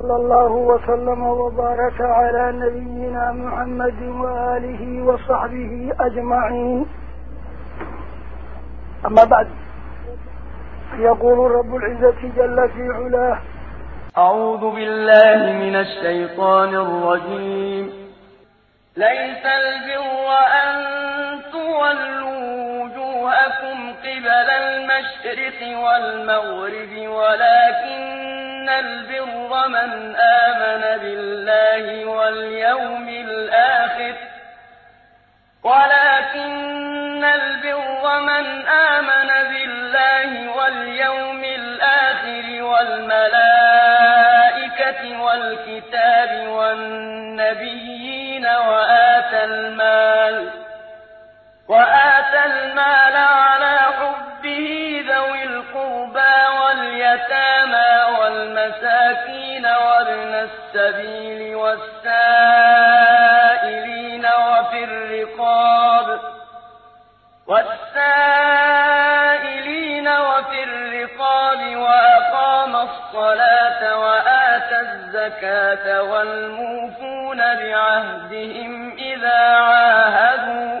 صلى الله وسلم وبارك على نبينا محمد وآله وصحبه أجمعين. أما بعد يقول رب العزة جل في علاه أعوذ بالله من الشيطان الرجيم. ليس البر أن تولوا وجوهكم قبل المشرق والمغرب ولكن البر من آمن بالله واليوم الآخر ولكن البر من آمن بالله واليوم الآخر والملائكة والكتاب والنبيين وآتى المال وآتى المال على حبه ذوي القربى واليتامى والمساكين وابن السبيل والسائلين وفي الرقاب والسائلين وفي الرقاب وأقام الصلاة وآتى الزكاة والموفون بعهدهم إذا عاهدوا.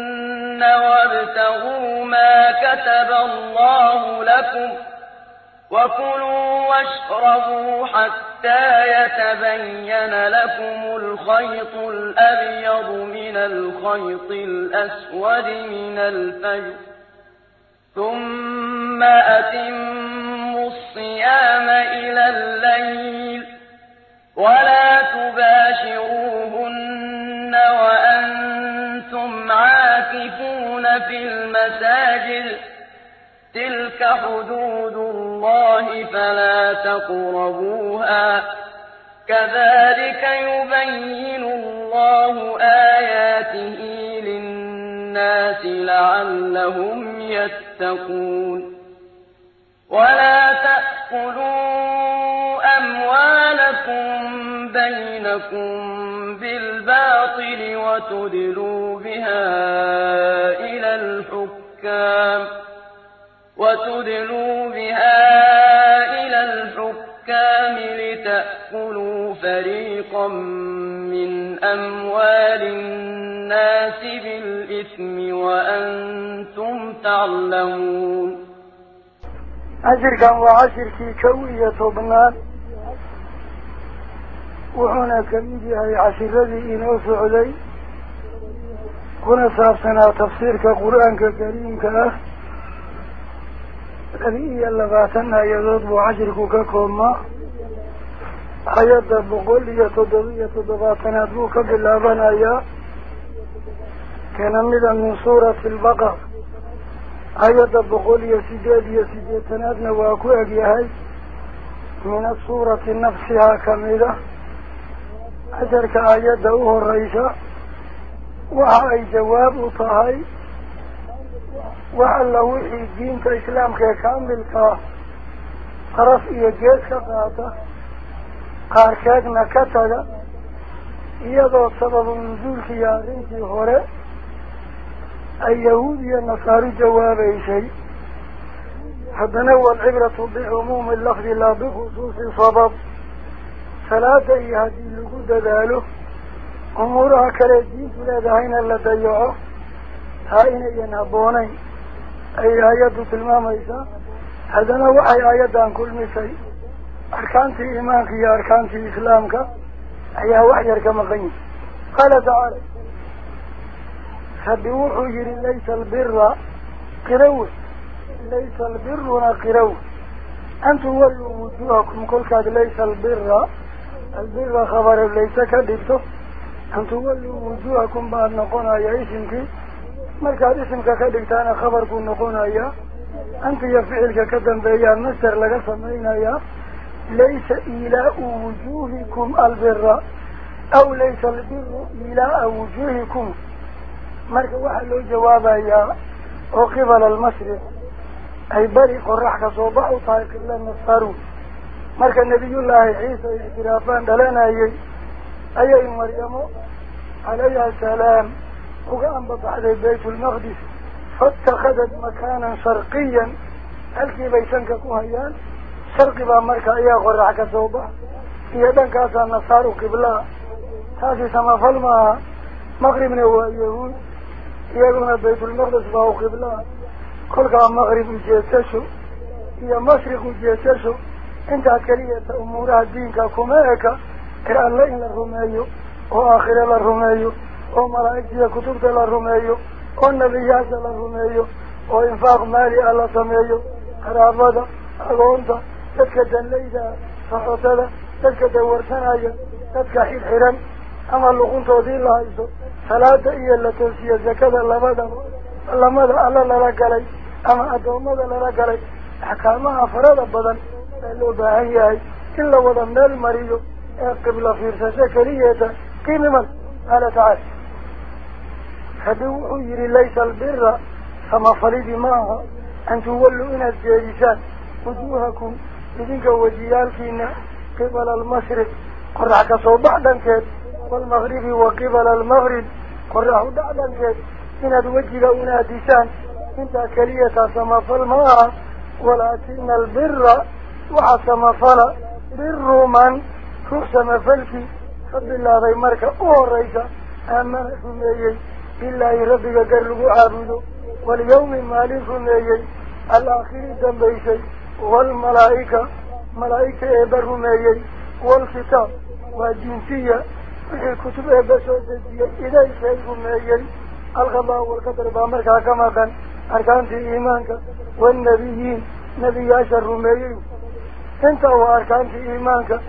وابتغوا ما كتب الله لكم وكلوا واشربوا حتى يتبين لكم الخيط الأبيض من الخيط الأسود من الفجر ثم أتموا الصيام إلى الليل ولا تباشروهن وأنتم في المساجد تلك حدود الله فلا تقربوها. كذلك يبين الله آياته للناس لعلهم يتقون. ولا تأكلوا أموالكم بينكم بالباطل وتدلوا بها إلى الحكام وتدلوا بها إلى الحكام لتأكلوا فريقا من أموال الناس بالإثم وأنتم تعلمون cashirkan waa cashirkii kow iyo tobnaad وحنا كميدي أي عشر الذي إنوص علي كنا سابسنا تفسير كقرآن كريم كأخ الذي إيا اللغاتنا يضب عجرك ككوما. أيضا بقول لي تضغية ضغاتنا دوك بالأبنى يا. كان من النصورة البقر أيضا بقول يا سجاد يا سجاد تنادنا واكوئك يا هاي. من الصورة نفسها كاملة أجر كآية دوه الرئيسة وهي جواب طهي وعلى وحي الدين كإسلام كامل قرص إيا جيس كقاطة قاركاك نكتل إيا ذو سبب نزول خيارين في هورة اليهود النصاري جواب أي شيء. حتى نوى العبرة بعموم اللفظ لا بخصوص صبب الصلاة إيها دلوك دداله أمورها كالجيس لدهين اللي تيعه هاين إينا بوني أي آيات تلمام إيسا هذا نوع أي آيات عن كل مسي أركان في إيمانك يا أركان في إسلامك أيها وحي أركان غيب قال تعالى فبيوح يجر ليس البر قروه ليس البر قروه أنتم ولوا وجوهكم كل كاد ليس البر الضربة خبر ليس كذبته أن تولوا وجوهكم بأن نقونا يا إسمك ملكا إسمك كذبت أنا خبركم نقونا يا أنت يفعلك كذن بيا النسر لك سمعين يا ليس إلى وجوهكم البر. أو ليس البر إلى وجوهكم ملكا وحلوا جوابا يا وقبل المسرح أي بريق الرحكة صباح طائق الله نصارون مركا النبي الله عيسى اعترافان دلانا ايي ايي مريم عليها السلام وقام انبط على بيت المقدس فاتخذت مكانا شرقيا الكي بيسنك كوهيان شرقي با مركا إيه غرعك الزوبة في يدن كاسا النصار وقبلا تاسي سما فالما مغرب نهو اليهود يقولنا بيت المقدس باو قبلا كل كان مغرب جيساشو هي مشرق جيساشو rumeeyo oo aakhire la rumeeyo oo malaa'igtiya kutubta la rumeeyo oo nebiyaasha la rumeeyo oo infaaq maali ah la sameeyo qaraabada agoonta dadka danlayda socotada dadka dawarsanaya dadka xidxiran ama luquntoodii la hayso salaada iyo la toosiye zakada labadaba lamada alla lala galay ama addoommada lala galay axkaamaha farada badan لو باهي هاي إلا وضمنا المريض قبل فرصة شكرية كيف من؟ قال تعالى هدو عير ليس البر. فما فريد معها أن تولوا إنا الجاجسات وجوهكم إذنك وجيالكين قبل المشرق قرع كسو بعدا كيف والمغرب وقبل المغرب. قرعوا بعدا كيف إن الوجه إنا ديسان انت كريتا سما فالماء. ولكن البر وحسم فلا للرومان. خسم فلك خد الله ذي مركة أوريك أمن سميي بالله ربك قرب عابده. واليوم مالي سميي الأخير دنبيشي والملائكة ملائكة إبر سميي والكتاب والجنسية وحي الكتب إبسوا سجية إذا إشهي سميي الغضاء والقدر بأمرك كما كان أركان في إيمانك. والنبيين نبي عشر رميين انت هو اركان في إيمانك.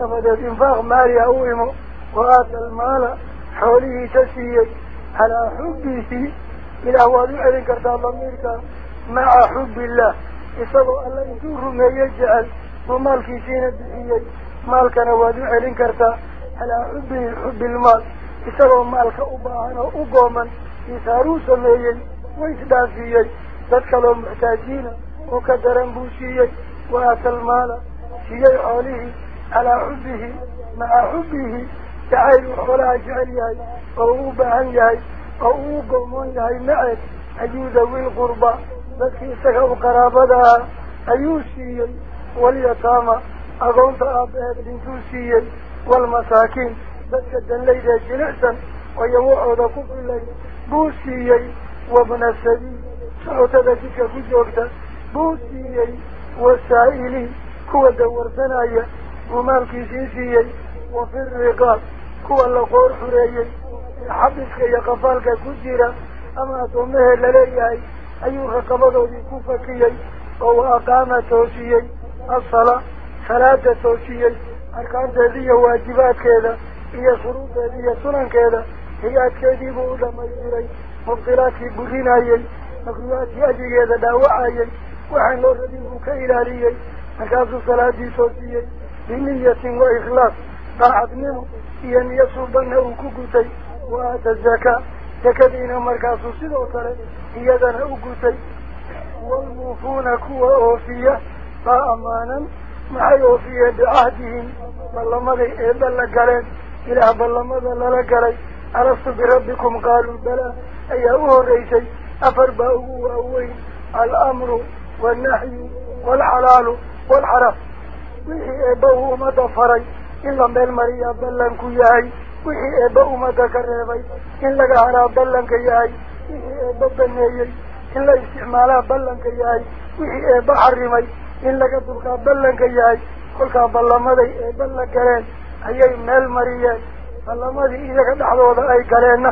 اما ذات مالي اوهمه وآت المال حوله تسييك على حبه إلى وضع لك تضميرك مع حب الله. يصبوا الله يدور ما يجعل. ومالك سينا بحييك مالك نوادع لنكرتا على حب حب المال. يصبوا مالك أباهنا أقوما يساروا سميين ويسدافيين تدخلوا محتاجين. وكدرن بوشيين وآت المال شيء عليه على حبه مع حبه تعالي وحلا جعليه أعوب عنيه أعوب عنيه معك أجوز والغربة بكيسك وقرابتها أيوسي واليتامى أغنط أبهد الانتوسي والمساكين بكدا ليدا جنعسا ويوعد كفر الليل بوسي وابن السبيل سعوت ذاتك في جوكتا بوسي والسائلين كوى دور سنايا ومالك سيسيا وفي الرقاب كوى اللقور حريا حبسك يقفالك كجيرا أما أتومه لليهي أيها قبضوا دي كوفكيا أو أقام توسيا الصلاة صلاة توسيا أركان تهدي واجبات كذا هي شروط هي سنن كذا. هي أتكذيب أولا مجيري مبطلات بغينا يي مقلوات يجي يذا داوعا يي وحين لرد إلى إلهي مكاسو صلاة سوتي بنية وإخلاص. قاعد منه هي أن يصوب أنه كوكوتي وآت الزكاة. تكذين مركاسو صدوتر هي أنه كوكوتي والموفون كوى أوفية. فأمانا مع أوفية بأهدهم. بلماذي إبلا إيه قرين. إلا بلماذا للا قرين. أرست بربكم؟ قالوا بلا أيها أهو الرئيسي أفر بأهو أهوين الأمر والنحي والحلال والحرف وحي أبوه مدى فري إن لم بالمريا بلن كيهي وحي أبوه مدى كريبي إن لك هرى بلن كيهي وحي أبوه بنيهي إن لك استعماله بلن كيهي وحي أبوه حرمي. إن لك تبقى بلن كيهي قلت بلن مدي بلن كرين. أيهي مال مريا. بلن مدي إذا قد حضوه أي كرين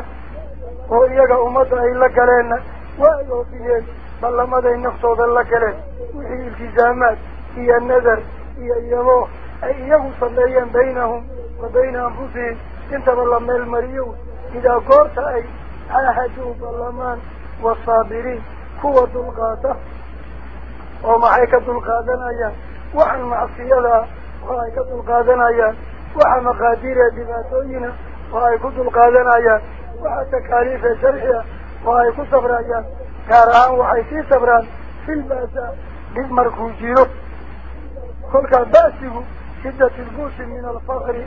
وإذا قد أمد أي لك كرين وإذا قد بل ما ذي نقصه ذا لكله وحي الالتزامات هي النذر هي اليموه أيه صليا بينهم وبين أنفسهم انت بل ما المريو إذا قرت أي أهدوا بل مان والصابرين كوة دلقاتة ومعيكة دلقاتنا أيان وحن معصي لها وحيكة دلقاتنا أيان وحن مقادير دباتوين وحيكة دلقاتنا أيان وحن تكاليف شرحية وحيكة صبر كارا وحي سي سبران في الباسا بالمركو جيرو كل كان شدة البوس من الفقر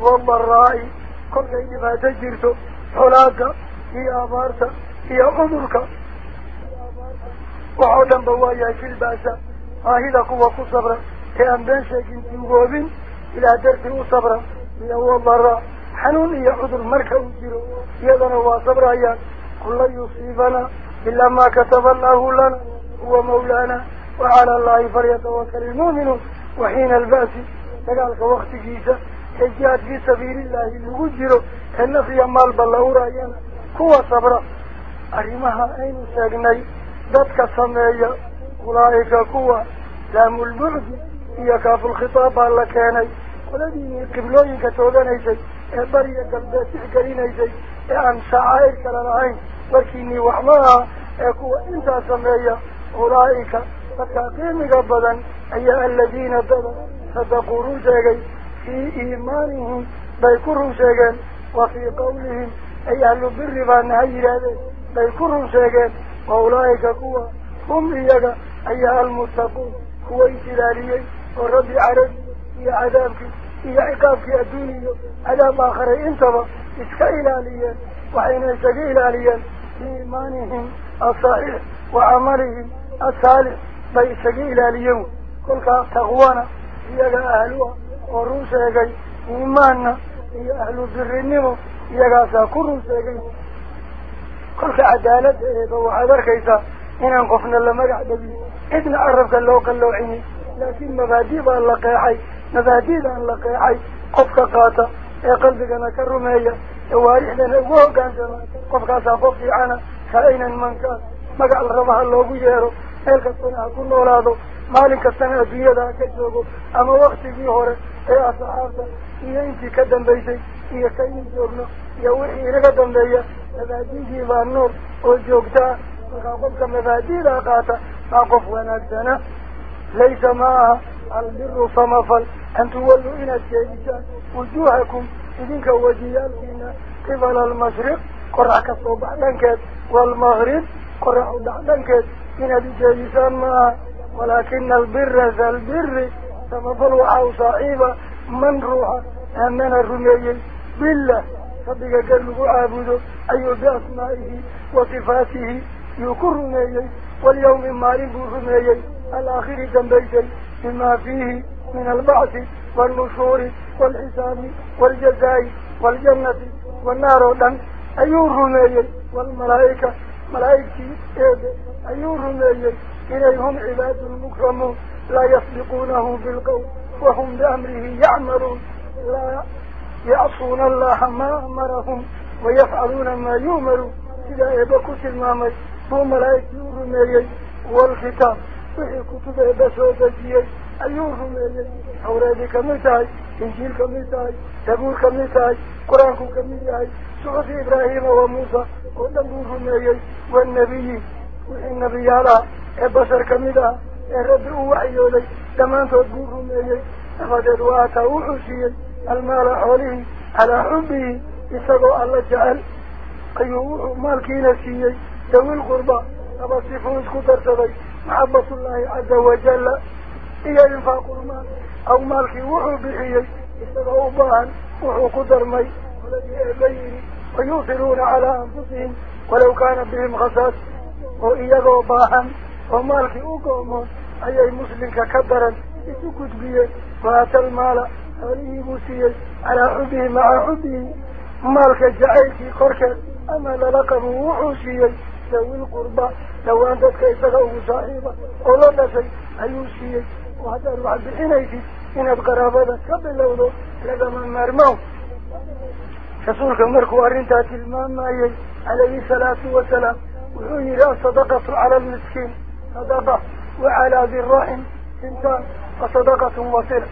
والبرائي كل كان إذا تجيرتو حلاقة هي أبارتا هي أمركا وعودا بوايا في الباسا هاهي لكو وكو سبرا هي أمدان شاكين تنقوبين إلى درتي وصبرا يا والبراء حنون يا حضر مركو جيرو يا ذنوا صبرا يا كل يصيبنا إلا ما كتب الله لنا هو مولانا وعلى الله فليتوكل المؤمن. وحين البأس تقالك وقت جيسا كجيات في سبيل الله يغجر كالنفي أمال بالله رأينا كوة صبرا أرمها أين ساقني ذاتك سمعي أولئك كوة دام البعض هي كاف الخطاب على كاني ولدي قبلوني كتوذني سي أبري قبلتي حكريني سي أن سعائر العين sadaquu run sheegay fii iimaanihim bay ku run sheegeen wa fii qawlihim ay ahlu biri baana ha yidhaahdeen bay ku run sheegeen wa ulaa'ika kuwa hum iyaga ayaa almuttaquun kuwa is ilaaliyey oo rabbi carabi iyo cadaabkii iyo ciqaabkii adduuniyo cadaab aakharay intaba iska ilaaliyeen waxayna isaga ilaaliyeen asaalix bay isaga ilaaliyeen kolkaa taqwana iyaga ahluha oo run sheegay iimaanna iyo ahlu birinimo iyagaasaa ku run sheegay kolka cadaaladda eeba waxaad arkaysaa inaan qofna la magac dhabin cidna carabka loo qalloocinin laakiin mabaadi baa la qeexay mabaadidaan la qeexay qofka qaata ee qalbigana ka rumeeya ka-aynan mankaan magac la raba ha loogu yeero meel kastana ha ku noolaado maalin kastana adduunyada ha ka joogo ama waktigii hore ee asxaabta iyo intii ka dambaysay iyo kaynu joogno iyo wixii inaga dambeeya mabaadidii baa nool oo joogtaa markaa qofka mabaadidaa qaata baa qof wanaagsana laysa ma aha albiru samafal an tuwalluu inaad jeedisaan wujuuhakum idinka wajiyaalkiina قبل المشرق قرع كفو بعدنك والمغرب قرع بعدنك من الجاي سماء ولكن البر ذا البر. سمفلوا عو صعيبة من روح أمن الرميين بالله. صدق قلب عابده أي بأسمائه وصفاته يكر رميين واليوم مارب رميين الآخر جنبيتي بما فيه من البعث والنشور والحساب والجزاء والجنة. والنار دن أيو رمي والملائكة ملائكي إيد. أيو رمي إليهم عباد المكرمون. لا يسبقونه بالقوم وهم بأمره يعمرون. لا يعصون الله ما أمرهم. ويفعلون ما يؤمرون. إذا إبكت المامج هو ملائك يرمي والختام. فهي كتب إبسوة جيه أيو رمي حورا ذكا إنجيل كميتاي تبور كميتاي قرآن كميتاي سعف إبراهيم وموسى ونبوهم أيي والنبي وحي النبي على البشر كميتا الرب الوحي لي تمان تبورهم أيي أخذت واتاو حسيا المال حوله على حبه إستقوا الله جعل قيوه مالكين سيئي دوي القربة أبا سيفون اسكتر سبي محبة الله عز وجل إيا ينفاق المال. أو مالكي وحو بحيي إذا أوبان وحو قدر مي ويوصلون على أنفسهم ولو كان بهم غساس وإياه أوباهم ومالكي أقومون أي مسلم كبرا إذا كتبية فأتى المال أوليه موسيي على حبه مع حبه. مالك جعيكي قركا أما للقم وحوشيي لو القربة لو أنت كيف أو صاحبة أولا نسي أيوشيي وهذا الروح بحنيتي إن بقرابادا كبه لولو لغم المرمو رسولك مركو أرنتات المامي عليه الصلاة والسلام. وحوني لا صدقة على المسكين صدقة. وعلى ذي الرحم إنسان. وصدقة وصلة.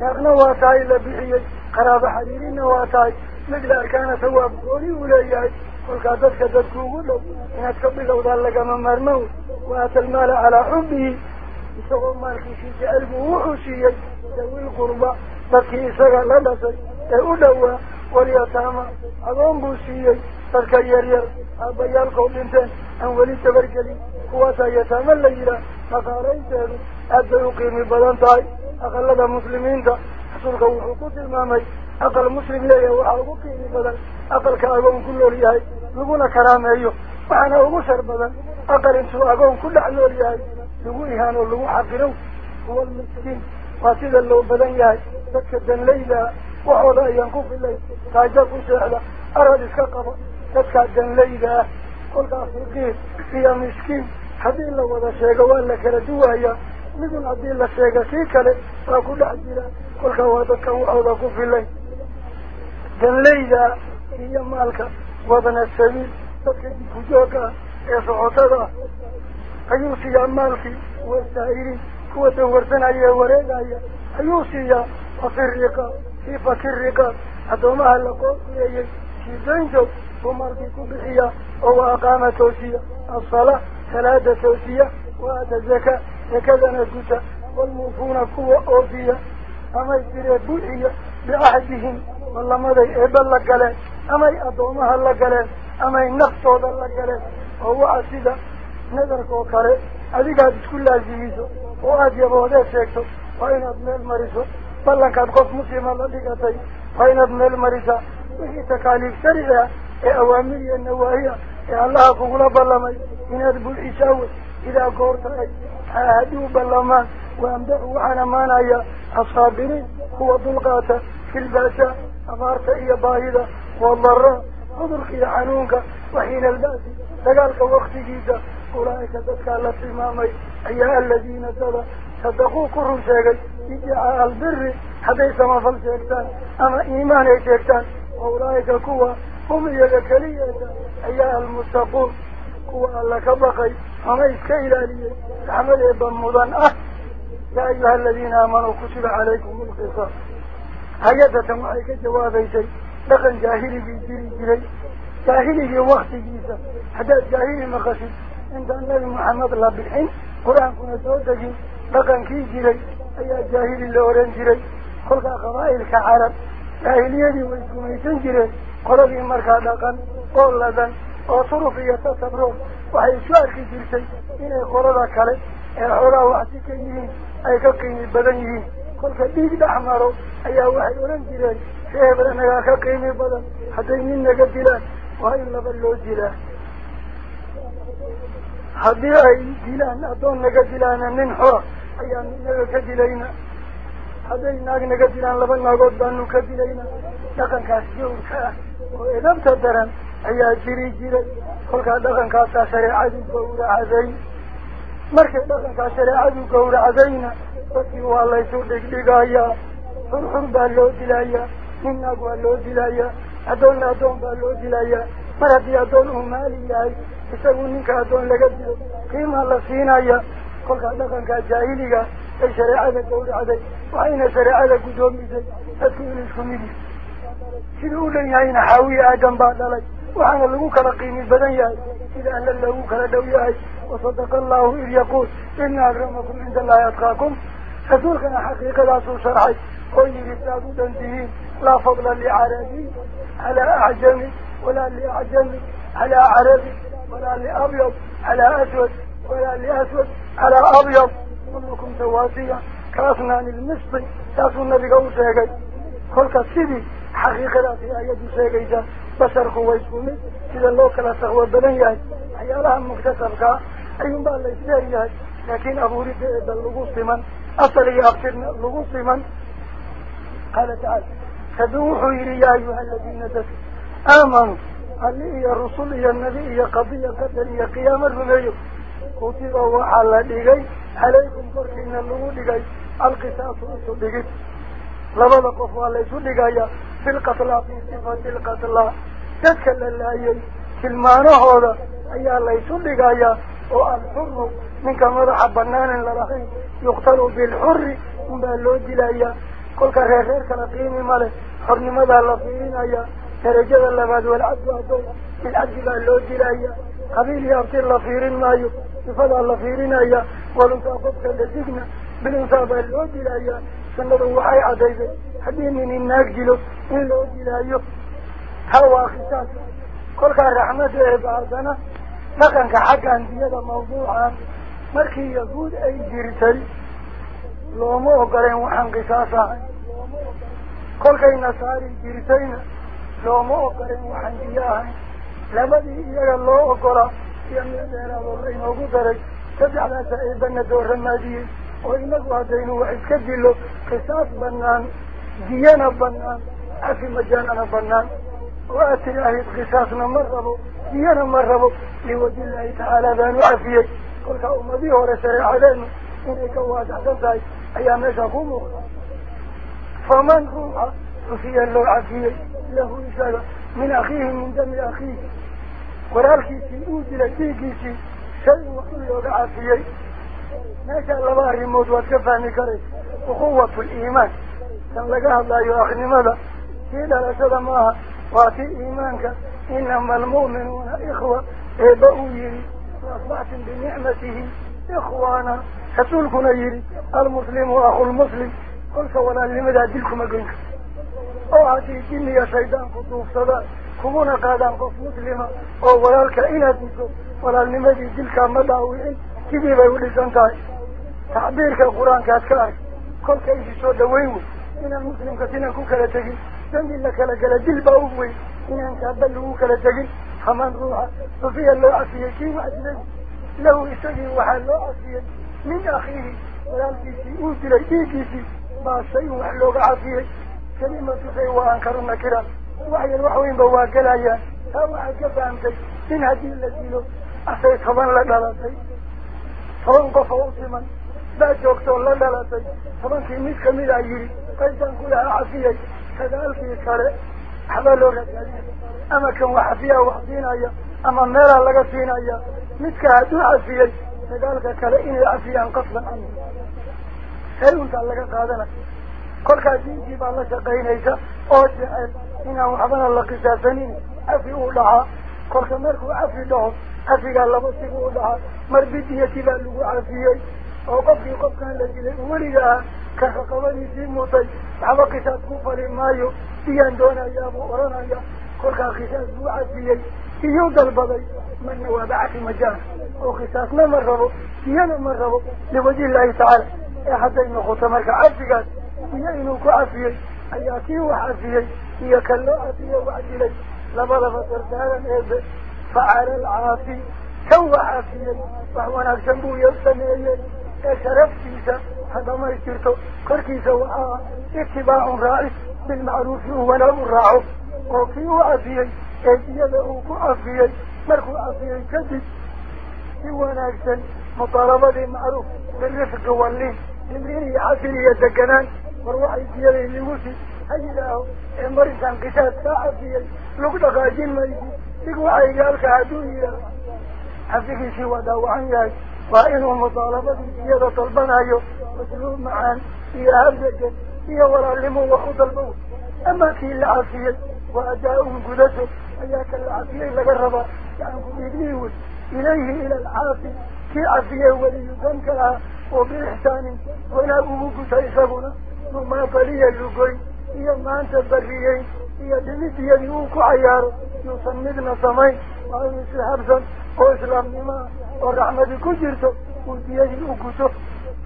يغنى واتاي لبيعي قرابة حديرين واتاي مثل أركان ثواب قولي ولي قل قادتك ذاتكو قولو إن أتكبه لو ذا من المرمو وآت المال على حبه. Qurba dadkii isaga la dhashay ee u dhowaa walyataama adoon buu siiyey dadka yaryar aabbayaalkoo dhinteen aan weli tabargelin kuwaasaa yataama la yidhaah dhaqaalaynteedu aad bay u qiimi badan tahay aqalada muslimiinta rasuulka wuxuu ku tilmaamay aqal muslim leeyahay waxaa ugu qiimi badan aqalka agoon ku nool yahay laguna karaameeyo waxaana ugu shar badan aqal intuu agoon ku dhex nool yahay badan yahay dadka danlaydaa waxooda ayaan ku filay taajo ku seexda arad iska qaba dadkaa danlayda ah kolkaa faqiir iyo miskiin haddii la wada sheego waa la kala duwayaa midun haddii la sheega kii kale waa ku dhex jira kolkaa waa dadka waxooda ku filay danlayda iyo maalka wadana sabiil dadka dibkujooga ah ee socotada ah أيوسي يا مالكي والسائري كوة ورسنا يا وريقا يا أيوسي يا أصريقا كيف أصريقا أدوما هل قوتي أيي كي زينجو ومالكي كبحية أو أقامة توسية الصلاة ثلاثة توسية وآت الزكاة لكذا نجوتا والموفون كوة أوفية أما يتري بوحية بأحدهم. والله ماذا إبال لك أما يأدوما هل لك أما ينقصوا هل لك وهو أسيدا. نذرك وكره أذيك هذه كل عزيزه وهذه يبهد الشيكتو وإن أبن المريسو بل لنك أبقف مسلم الله لك أتي وإن أبن المريسا هي تكاليف سريعة أوامرية النواهية يا الله أقول بلماي من أدب الإساوي إذا قورت أي أهدو بلما وأمدعو على مانا يا أصابرين هو ضلقات في الباسة أمارت إيا باهدة والضراء أدرك يا حنونك وحين الباسي تقالك وقت جيدة أولئك تدكى لسمامي أيها الذين تبا تدقوا كرم شاكي إجعاء البر حديث ما فل شاكتان أما إيمان شاكتان أولئك كوا هم يلكلية أيها المستقون كوا لك بقي أما إسكيلة لي تعمل مضان، أه يا أيها الذين آمنوا كتب عليكم القصة حيات تمعيك جوابي شيء لقن جاهلي بيجري جري جاهلي بوقت جيسا حدات جاهلي مخشي انت النبي محمد الله بالحين قرآن كنا سوتجي لقن كي جري أي جاهل الله ورين جري خلق قبائل كعرب جاهلية ويكم ايسان جري قرآن مركا لقن قول لذن وصرف يتصبرون وحي شوار كي جرسي أنا قرآن كالي الحراء وعسي كيهين أي كاكين البدنيهين خلق ديك دعمارو أيا واحد ورين جري شهب لنها كاكين البدن حتى ينين نقبلان وهي النظر لو جلاه ay dilaan addoon naga dilaana nin xora ayaan inaga ka dilayna hadday naag naga dilaan laba naagood baanu ka dilayna dhaqankaas jawrka ah oo edabta daran ayaa jiri jiray kolkaa dhaqankaasaa shareecadu gawracday markay dhaqankaa shareecadu gawracdayna dadkii waa laysu dhigdhigayaa xurxur baa loo dilayaa nin naag waa loo dilayaa addoonna addoon baa loo dilayaa mar haddii addoon uu maali yahay يسألون منك أدون لقدره قيمة الله سينايا قلت أدخل كجاهلية أي شريعة قول عدي وعين شريعة قدوم إذن أدخل إسكمي شنو لن يأين حاوي آدم بعد لك وحان لغوك لقيم البدن يأي إذا أن لغوك لدوي آي وصدق الله إذ يقول إن أكرمكم عند الله يتخاكم أدخل كنا حقيقة لا سوشرحي قل يرساد دنتهين لا فضل لعربي على أعجمي ولا لأعجمي على عربي ولا لأبيض على أسود ولا لأسود على أبيض. كلكم سواسية. كأثناء المسط. تأثوا النبي قول سيقي خلق السيدي حقيقة لا في آياد سيقي جاء. بشر هو يسومي. إذا لو كلا سهوى بنيه حيالها مكتسب كا. أيهم بقى اللي سيريه لكن أبو ريب باللغوص من أصلي أكثرنا اللغوص من قال تعالى فدوحوا إلي يا أيها الذين دفعوا آمنوا. اللي رسول يا النبي يا قضية قدر يا قيام الرنيو كتب وعلى لغي. عليكم فرحنا اللغو لغي. القساس أسول لغي. لما نقفوا عليه سول لغي في القتلى في صفة القتلى تتكلم الله في المعنى هذا. أي الله يسول لغي وأنفره من كمرح بنان لرحيم. يقتل بالحر. من بلوج لغي كل كرهر كرقيم ملك حرني مدى اللفين أيها درجة اللباد والعبد والضوء من أجل اللو جلايا قبيل يبطي الله فيرنا يفضى الله فيرنا ولنصابتك لذيقنا بالنصاب اللو جلايا سنة روحي عزيزة حديني من ناجل اللو جلايا هوا ختاسة كل كان رحمة إبعادنا لكن كحقا في هذا موضوعا مركي يقول أي جرسل لو موقرين وحن قصاصا كل كان نصاري جرسينا ogolaa iyo mid dheeraadoo laynoogu daray saddexdaasa eebana dooramaadiyey oo inagu haddaynu wax iska dilo qisaas banaan diyana banaan cafi majaanana banaan oo aad tidhaahid qisaasna ma rabo diyana ma rabo liwajillaahi tacaala baanu cafiyey kolka ummadii hore shareecadeenu inay ka waasaxsan tahay ayaa meesha ku muuqda faman ruuxa cufiya loo cafiyey له إشارة من أخيه من دم أخيه. قرارك في أوزل فيك شيء وقل يوقع فيه. ما شاء الله باري موت وكفاني كريس أخوة الإيمان. كان لقاه الله يؤخني ماذا؟ كيدا لسد ماها وفي إيمانك. إنما المؤمنون إخوة. إيه إبقوا يري. وأصبعت بنعمته إخوانا. حسولكنا يري. المسلم وأخو المسلم. قلت ولا لماذا أدلكم أقولك؟ أو هاتي يا شيطان قطوف صدا كمونا قادان قف مسلمة. أو ولالك اينا ديكو ولال نمدي جلكا مداوئين كذي بيقول لسانتاي تعبيرك القرآن كاتكار كل كيش سوى دوينوي أنا المسلم كتنا كوكا لتجي جنب الله كلا جلا جل باوبوي أنا انك ابلوكا لتجي همان روحا صفيا لو عصيا كيما اتلاجي لو استجي وحا لو عصيا من اخيه ولال كيشي اوزي لكي كيشي ما شيء وحلوك عصيا kelimatu shay waa ankaru nakira wax yar wax weynba waa gelayaan taa waxaad ka fahamtay in haddii la dilo asay toban la dhalatay toban qof oo u siman baa joogtoo la dhalatay tobankii mid kamid a yidhi qaybtaan ku lahaa cafiyay sagaalkii kale waxbaa loo raadsaadiya ama kan wax cafiyaa wax siinaya ama meelaa كل كاسين جيب الله شقين إيسا أوجه إنا محبنا الله قساسنين أفئوا لها كل كماركو أفئ لهم أفئ الله بصفوا لها مربيتي يتبع له عافيه وقفي قف كان لجلي ولدها كان قواني في موطي عبا قساس كفر مايو ديان دونا يا مؤرنا يا كل كاسين جيب الله عافيه يود البضي من وابعك مجان وقساس ما مرره ديان مرره لوجه الله تعالى يا حتى إنه خطمرك قال يأينو كعفيه أياتيه وحفيه يكلو أبيه وعجله لما لفتر دارا إذا فعل العافي. كو حفيه وحوانا جنبه يبسميه أشرف كيسا. هذا ما يشيرته كر كيسا اتباع رائس بالمعروف هو نوم راعه وكيه وعفيه أياتيه له كعفيه مركو عفيه كذب هو جنب مطالبة المعروف بالرفق والليه يمريني عافيني يا دقنان. فروحي كيالي يوسي هجده امرسان قساد ساعفيا لقدقى جنمي تقوحي قالك عدوية حفظك سوى دو عنك وإنه مطالبة يدى طلبنا يو وسلوه معان يا أرزجا يا ورا لمو وخذ البوت أما في العافية وأداؤه قدسه أياك العافية لقربا يعني يقول إليه إلى العافية. كي عافية وليزنك لها وبالإحسان. ولا أبوك سيسابنا وما فلي اللقي إيا ما أنت بريي إيا دمت ينوك عيار يصندنا سمي وإن سحبسا وإسلام نما ورحمة كجرته وإيا ينوكته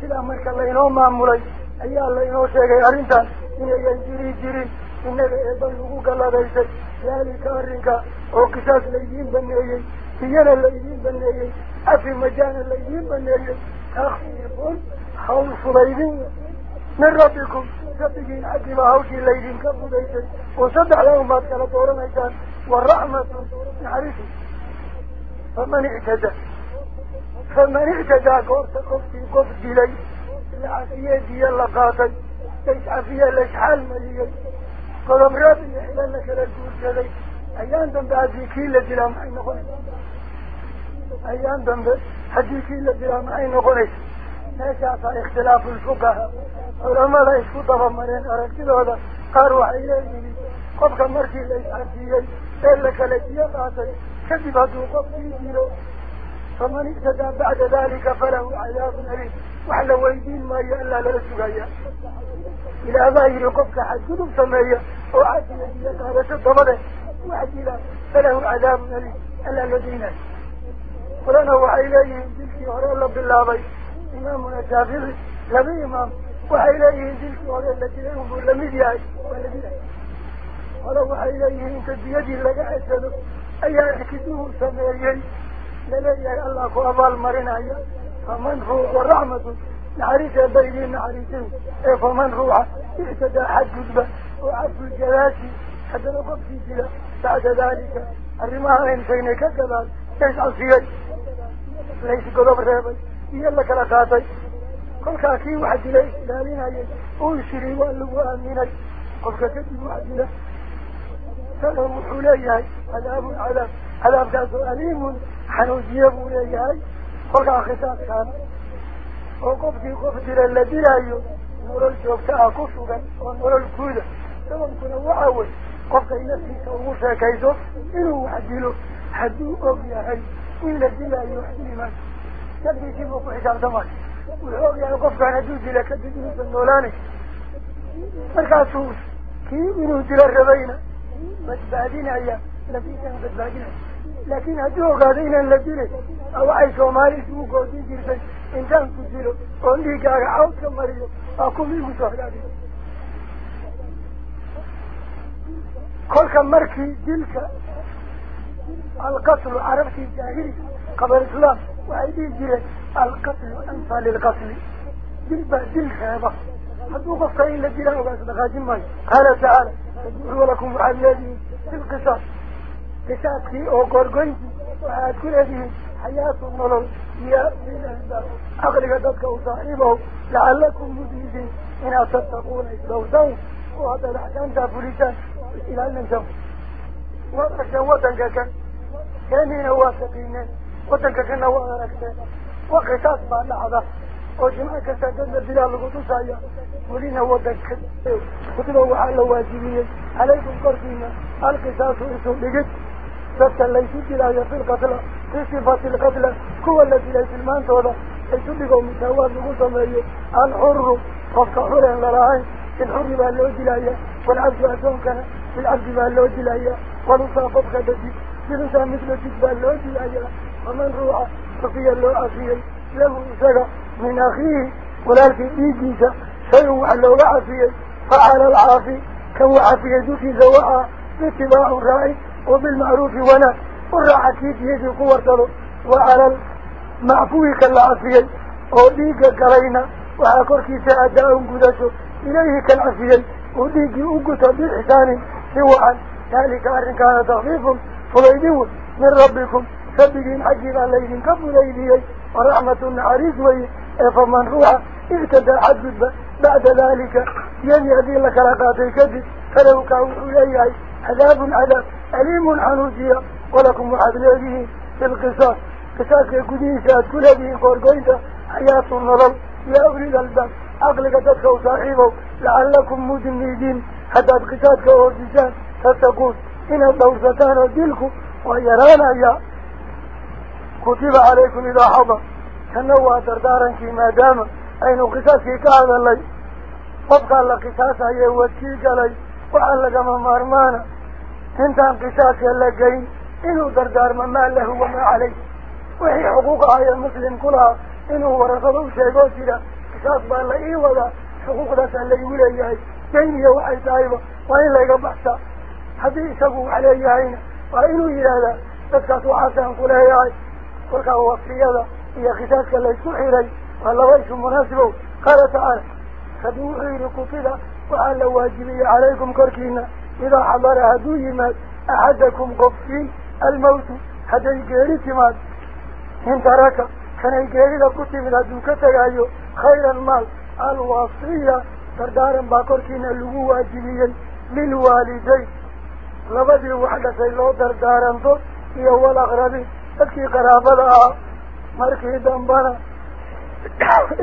كلا ملك الله إنو مامولي أي الله إنو شيخي أرنسان إيا ينجري جري إن الإيضا يقوك الله بيسا ذلك أرنك وكساس ليين بنيين فينا ليين بنيين أفي مجان ليين بنيين تخيبون حول صليبين من ربكم؟ ربكين عجب هوشي الليلين كبه ديتي وصدع لهم ما تكالت ورميتان والرحمة نعرفه فمن اعتدى. فمن اعتدى قرص قفتي قفت لي العفية دي اللقاطي ليس عفية ليس حال مليئي قدم ربي إحلالك للجوز جدي أيان دم بأذي كيلة دلام عين غني أيان دم بأذي كيلة دلام عين غني نشأت اختلاف الفقهاء. ولما لا يشكو طبعا مرين أرسل هذا قاروا عيليه قبك مرشي ليس عزيلي إلك لكي يقاتل كذب هدو قبك يجيله فمن اجتدى بعد ذلك فله عذاب أليم. وحلى ويدين ما يألا لرسوهي إلى ظاهر قبك حدود سمية وعادي الذي يقال سبطه وعدي له فله عذاب أليم. ألا لدينه ولنا وعيليه بلكي ورأى الله بالله بيه إمام الكافر لبي إمام. وحي إليه ذلك وغير الذي لهم لم يجعش ولو وحي إليه إنك بيد لك أسد. حسن أي أحكده سميريا يا الله أبا المرنع فمن هو الرحمة نعريك بيدي نعريتين إيه، فمن هو؟ اعتدى حد جذبة وعبد الجلاسي حتى لو قبسي جلا بعد ذلك. الرماة الرماء انتين كذبات تشعر فيها ليس قضب رابي يلا كلا قاطي كل كاكي واحد لي لا لنا يلا أنشري وألو أميني قل كتبي واحد لي سلام حليهاي عذاب العذاب. عذاب كاسو أليم. حنوزي أبو ليهاي قل كاختات كان وقفتي قفتي للذي لا يلا نور الجوفتاء كفوكا ونور الكودة سلام كنا وعاول قفت إلا في كوموشا كيزو إنه واحد له حدو أبيهاي إلا دي لا يحلمك ku xisaabtamayo wuxuu og yahay qofkaan hadduu dila kadib inuusan noolaanay markaasuu kii inuu dilo rabayna badbaadinaya lafiisana badbaadinaya laakin hadduu ogaado inaan la dilay waxay soomaali isugu goodin jirtay intaan ku dilo oo dhiiggaaga cawd ka mariyo waa kuwii igu soo hagaagay kolka markii dilka alqatlu carabtii jaahili qabar islaam وعيدين جرى القتل وأنفى للقتل جلبة جل خيبة. حدو غفتين لجرى وبعث لغاجم ماي قال تعالى ادعوا لكم عن يدي في القصص قصاتي أو قرقين وعاكل هذه حياة النلو يا من الله أغلق ذلك وصاحبه. لعلكم مديدين إن أصدقون إسلوزون وهذا الأحسان تابوليسان إلى المنزون وقشا وطنقا كان كان هنا واثقين وطنك كنا وغيركتين وقتاس بان لحظة. وجمعك سادنا بلال قدوس ايا ولينا ودنك قدوا على واجبين. عليكم قرسينا القساس اسم بجد. فتا ليس بلاي في القتلة في صفة القتلة كو الذي ليس المانت ودا ايسو بقوم سواد نقوصا مريو الحر وفك حرين لراهين الحر ما اللو جلايا والعبد اسمك الحر ما اللو جلايا ونصافتك دديد جلسا مثل جدبا اللو جلايا ومن روح صفيا لو عفيا له إسكا من أخيه ولكن إيجيسا سيوع لو عفيا فعلى العافي كو عفيا دوك زواء باتباع الرأي وبالمعروف ونا قرع عكيد يجي قوة له وعلى المعفوك العفيا وديك قرينا وعكر كيسا أداء قدسه إليه كالعفيا وديك أقوت بالحسان سواء ذلك أرن كان تغليفهم فليدون من ربكم. كبيرين حجر عليهم كبيرين ورحمة عريض وي فمن روح اعتدى حجب بعد ذلك. يلي لك الخلقات الكبير فلو كانوا إليهي عذاب عذاب أليم حنوزية ولكم محب لديه في القصاص. قصاص القديسة كل هذه قرقيدة حياة النظر يا أولي الباب أقلق تدخل صاحبه لعلكم مدنيدين حتى القصاص كوردسان فتقول إن الضوء ستانا دلكم ويرانا يا كتب عليكم إذا حضر. كنوا دردارا كما داما أين قصاصي كهذا لي؟ وابقى الله قصاصا يوكيك لي. وعلق من مرمانا انت عن قصاصي اللقين إنه دردار من ما له وما عليه. وهي حقوق هاي المسلم كلها. إنه ورثه شيء قصيرا قصاص بأن لا إيه ولا؟ حقوق داسا اللي يولي إياه جين يا وحي تايبا وإن لقى بحثا حديثه عليه إياهين وإنه إلا ذا. قصاص وحاسا كلها إياه كل كان وفي هذا هي قتال كلا يسوحي لي مناسبه قال تعالى خدوه غير قتلة وعلى واجبي عليكم كركينا إذا حضر هدوه مات أحدكم قفين الموت حتى يجري مات إن ترك كان يجري لقتل من هدوك تغيو خير المال الوصية تردارا باكركينا هو واجبيا للوالدين لبدي وحدة سيلو تردارا ضد هي أول أغربي أكي قرابتها مركي دنبنا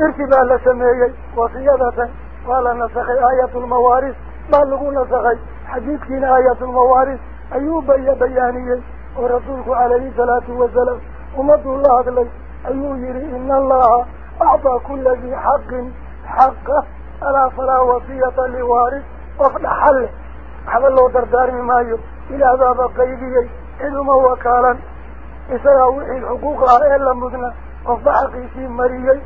ارتباع لسميه وصيادة. قال نسخي آية الموارث ما لغو نسخي؟ حديثين آية الموارث أيوب أي بيانية ورسولك عليه الصلاة والسلام. ومد الله أغلي أيو يري إن الله أعطى كل ذي حق حقه ألا فلا وصية لوارث. وفل حله حبل الله درداري مايو إلى ذا بقيدي. علم وكالا. إسرع وحي الحقوق أهلا مدنا وفحق يسيم مريجي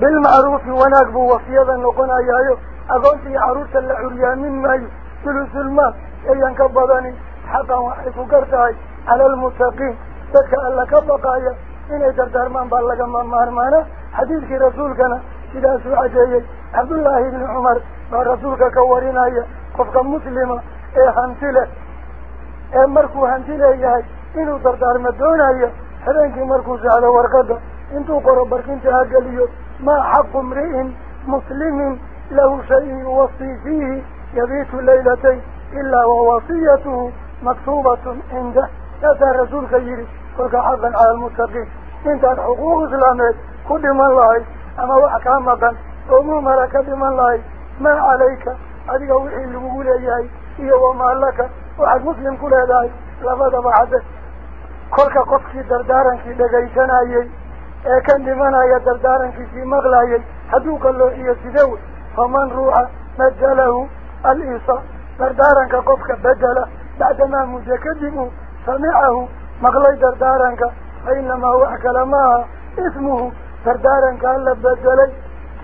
بالمعروف ونقب وفيدا نقنا يايو أقولت في عروس العريا من مي ثلث الماء أيان كبضاني حقا وحيث قرتهاي على المتقين تكا ألا كبقايا إن إيجر درمان بالله ما مهرمانا حديثك رسولك أنا إذا سوى جاي عبد الله بن عمر ما رسولك كورنا يا قفقا مسلمة إيه هنتلة إيه مركو هنتلة إيه إنه دردار مدونا إياه حرينك مركوز على ورقده. إنتو قربك إنت أقليه ما حق امرئ مسلم له شيء يوصي فيه يبيت الليلتين إلا ووصيته مكتوبة عنده. هذا الرسول خيري قلت حظا على المتقين. إنت الحقوق إسلامي كل من الله أما وأكام بان أموما لك بمن الله ما عليك. أدي أوحي اللي بقول إياه إيه وما لك. وحد مسلم كل هذا. لفضب عدد كلك قفكي دردارنكي دغيشان ايي اي كان دمان ايي دردارنكي في مغلا ايي حدوك اللو ايي سيدو فمن روح مجاله الإيصا. دردارنكا قفكا بجالا بعدما مجاكدمو سمعه مغلاي دردارنكا فإنما هو أكلمها اسمه دردارنكا اللب بجالي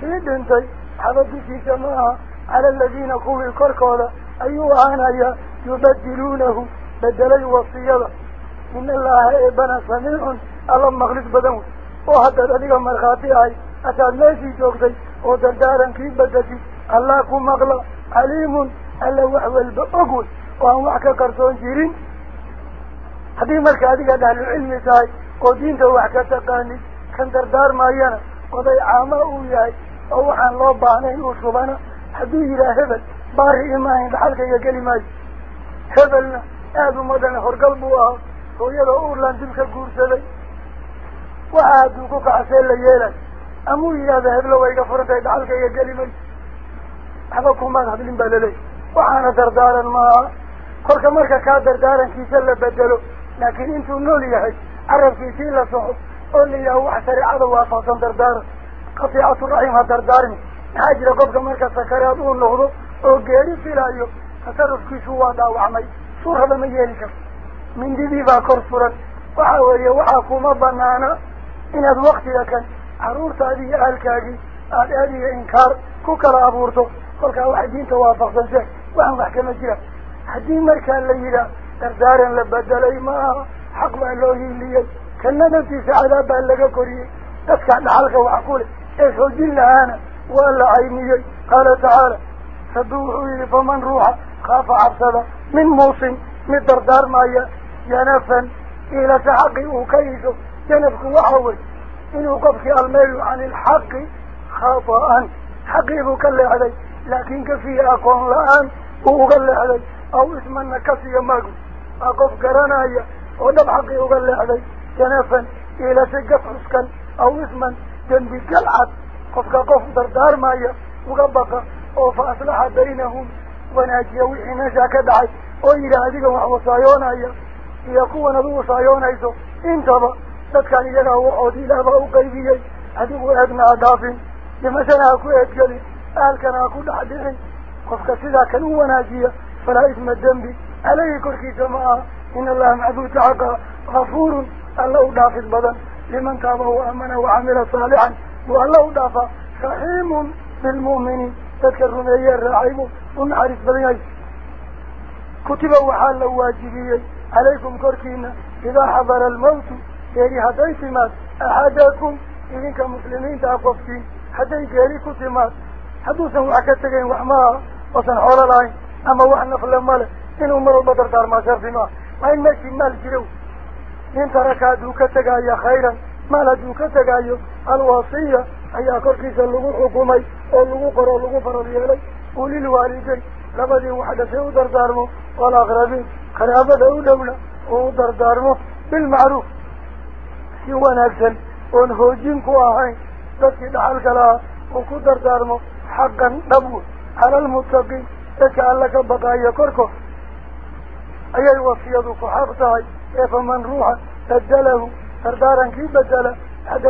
سيد انتي حفظكي سماها على الذين قوي كركولا أيوه أنا يبدلونه. بدلي وصيلا. Haddaad adiga markhaati ahay hataad meeshii joogtay oo dardaarankii bedeshid allah ku maqla caliimun alla wax walba og wey oo aan wax ka qarsoon jirin haddii marka adigaad ahlucilmi tahay oo diinta wax ka taqaanid kan dardaarmayana oday caama uu yahay oo waxaan loo baahnayn uu shubana hadduu yidhaha hebel baari imaahayn dhaxalkayga geli maayo hebelna aada umadan horgal buu ahaa ويلا أولا دمك قرسلي وعادوك قعسين ليلة أمو إياه ذهب له وإيقى فرطة يدعلك إياه قلمي حبكم ماذا بلين بللي وعانا دردارا ما كل مركا كان دردارا كي سلا بدلو لكن انتو نولي يا هج عرب في سيلا صحب قول لي هو حسري عدو وافاصا دردارا قطيعة الرحيم ها دردارني حاج لقبك مركا سكري هدو النهضو وقالي فيلا ايو فترف كيسو وادا وعمي صور هذا ما يهلي من دي با كرسرا وحا ويا وحا كوما إن هذا وقت لكن عرورت هذه أهلكاجي هذه إنكار. كوكا أبورتو. قولك الله حدين توافق ذلك وهم محكمة جرا حدين مركا الليلة تردارا لبدل ما حق بألوه الليل كان نفسي سعادة بألقا كوري. أسكع لحلقة وحقول إيش هو جل أنا ولا عيني قال تعالى صدوه إلي فمن روح. خاف عبسدا من موسم. من دردار مايا. جنفا. إلى تحقي وكيسه جنفك وحوي. إنه قفك الميل عن الحق خطأا حقيبك اللي علي. لكن كفي أقوم الآن وقال علي. أو اسمنا كفي ماكو أقف قرانايا ودب حقي وقال علي. جنفا إلى سجف عسكا أو اسما جنبي قلعة قفك قف دردار مايا وقبقى أو فأصلح بينهم. وناجي وحي نجاك دعي. أو إلى هذه وحوصايونايا يا قوة نبو صايون ايزو انتبا تتكان يجنا هو عودي لابا وقيبي هدو ادنا دافن. لمسانا أكو ادجلي أهل كان أكو لحدهن قفك سيدا كانو وناجية فلا اسم الدنبي عليه كركي سماء إن الله معدود عقا غفور. اللو دافن البدن لمن تابه وامنه وعمل صالحا. واللو دافا شحيم بالمؤمنين تتكرون إيه الرعيم ونعرف بدن إيش كتبه وحال لو hadday timaad axadakum idinka muslimiinta ah qofkiin hadday geeri ku timaad hadduusan wax ka tegayn wax maaha oosan xoolo lahayn ama wax nafle male inuu mar walba dardaarmaa shardi maaha waa in meeshii maal jiro nin taraka hadduu ka tegaayo khayran maal hadduu ka tegaayo alwasiya ayaa korkiisa lagu xukumay oo lagu qoro lagu farad yeelay ulilwaalidayn لبدي في فيه دردارمه ولا أغربين خلي أبدا أولونا ودردارمه بالمعروف. سوى ناكسا ونهوجين كواهين تكي دعالك لها وكو دردارمه حقا نبوه على المتقين تكال لك بقايا كركو. أيها وصيادك حقتها إيفا من روحا تدله دردارا كي بدلا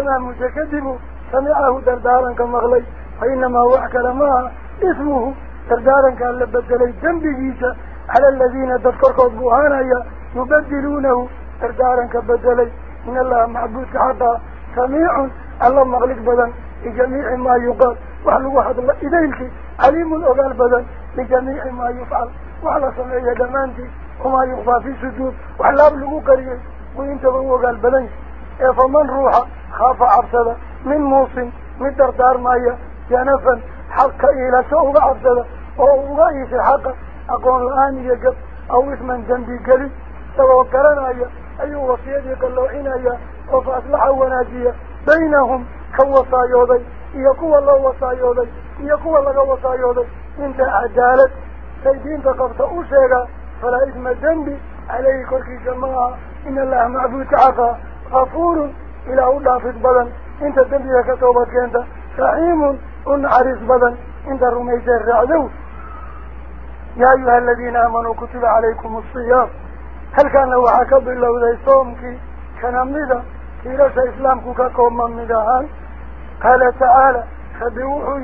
ما متكذبه سمعه دردارا كمغلي فإنما وعك لماها اسمه تردارا كان لبدلي جنبيجيسا على الذين تذكرك وضبوهانا يبدلونه. تردارا كان بدلي إن الله معبودك حتى سميع الله مغلق بذن لجميع ما يقال. وحل واحد الله إذنك عليم الأغال بذن لجميع ما يفعل. وحل صميع دمانتي وما يخفى في سجود وحل أبلغو قريب وإنت بوغ البذن فمن روح خاف عبسدة من موسم من دردار مايا جنفا حق إلى شوق عبدالله وأولئي في الحق أقول الآن يجب أو اسما جنبي قريب سواء قرن أي أي وصية قال له إن أي وفا أسلحة ونادية بينهم كوصايوضي يقوى الله وصايوضي يقوى الله وصايوضي إنت عدالة. سيدين تقفت أشيغا فلا اسم جنبي. عليه كركي جماعة. إن الله معبود عفا غفور. إلى أولا في البدن إنت جنبي كتوبة كنت رحيم. أن عريس بدن. إنت رميز الرعدو. يا أيها الذين آمنوا كتب عليكم الصيام. هل كان وحكب الله ذي صومك؟ كان مدى كيرس إسلامك ككوم من مدهان قال تعالى خبئوا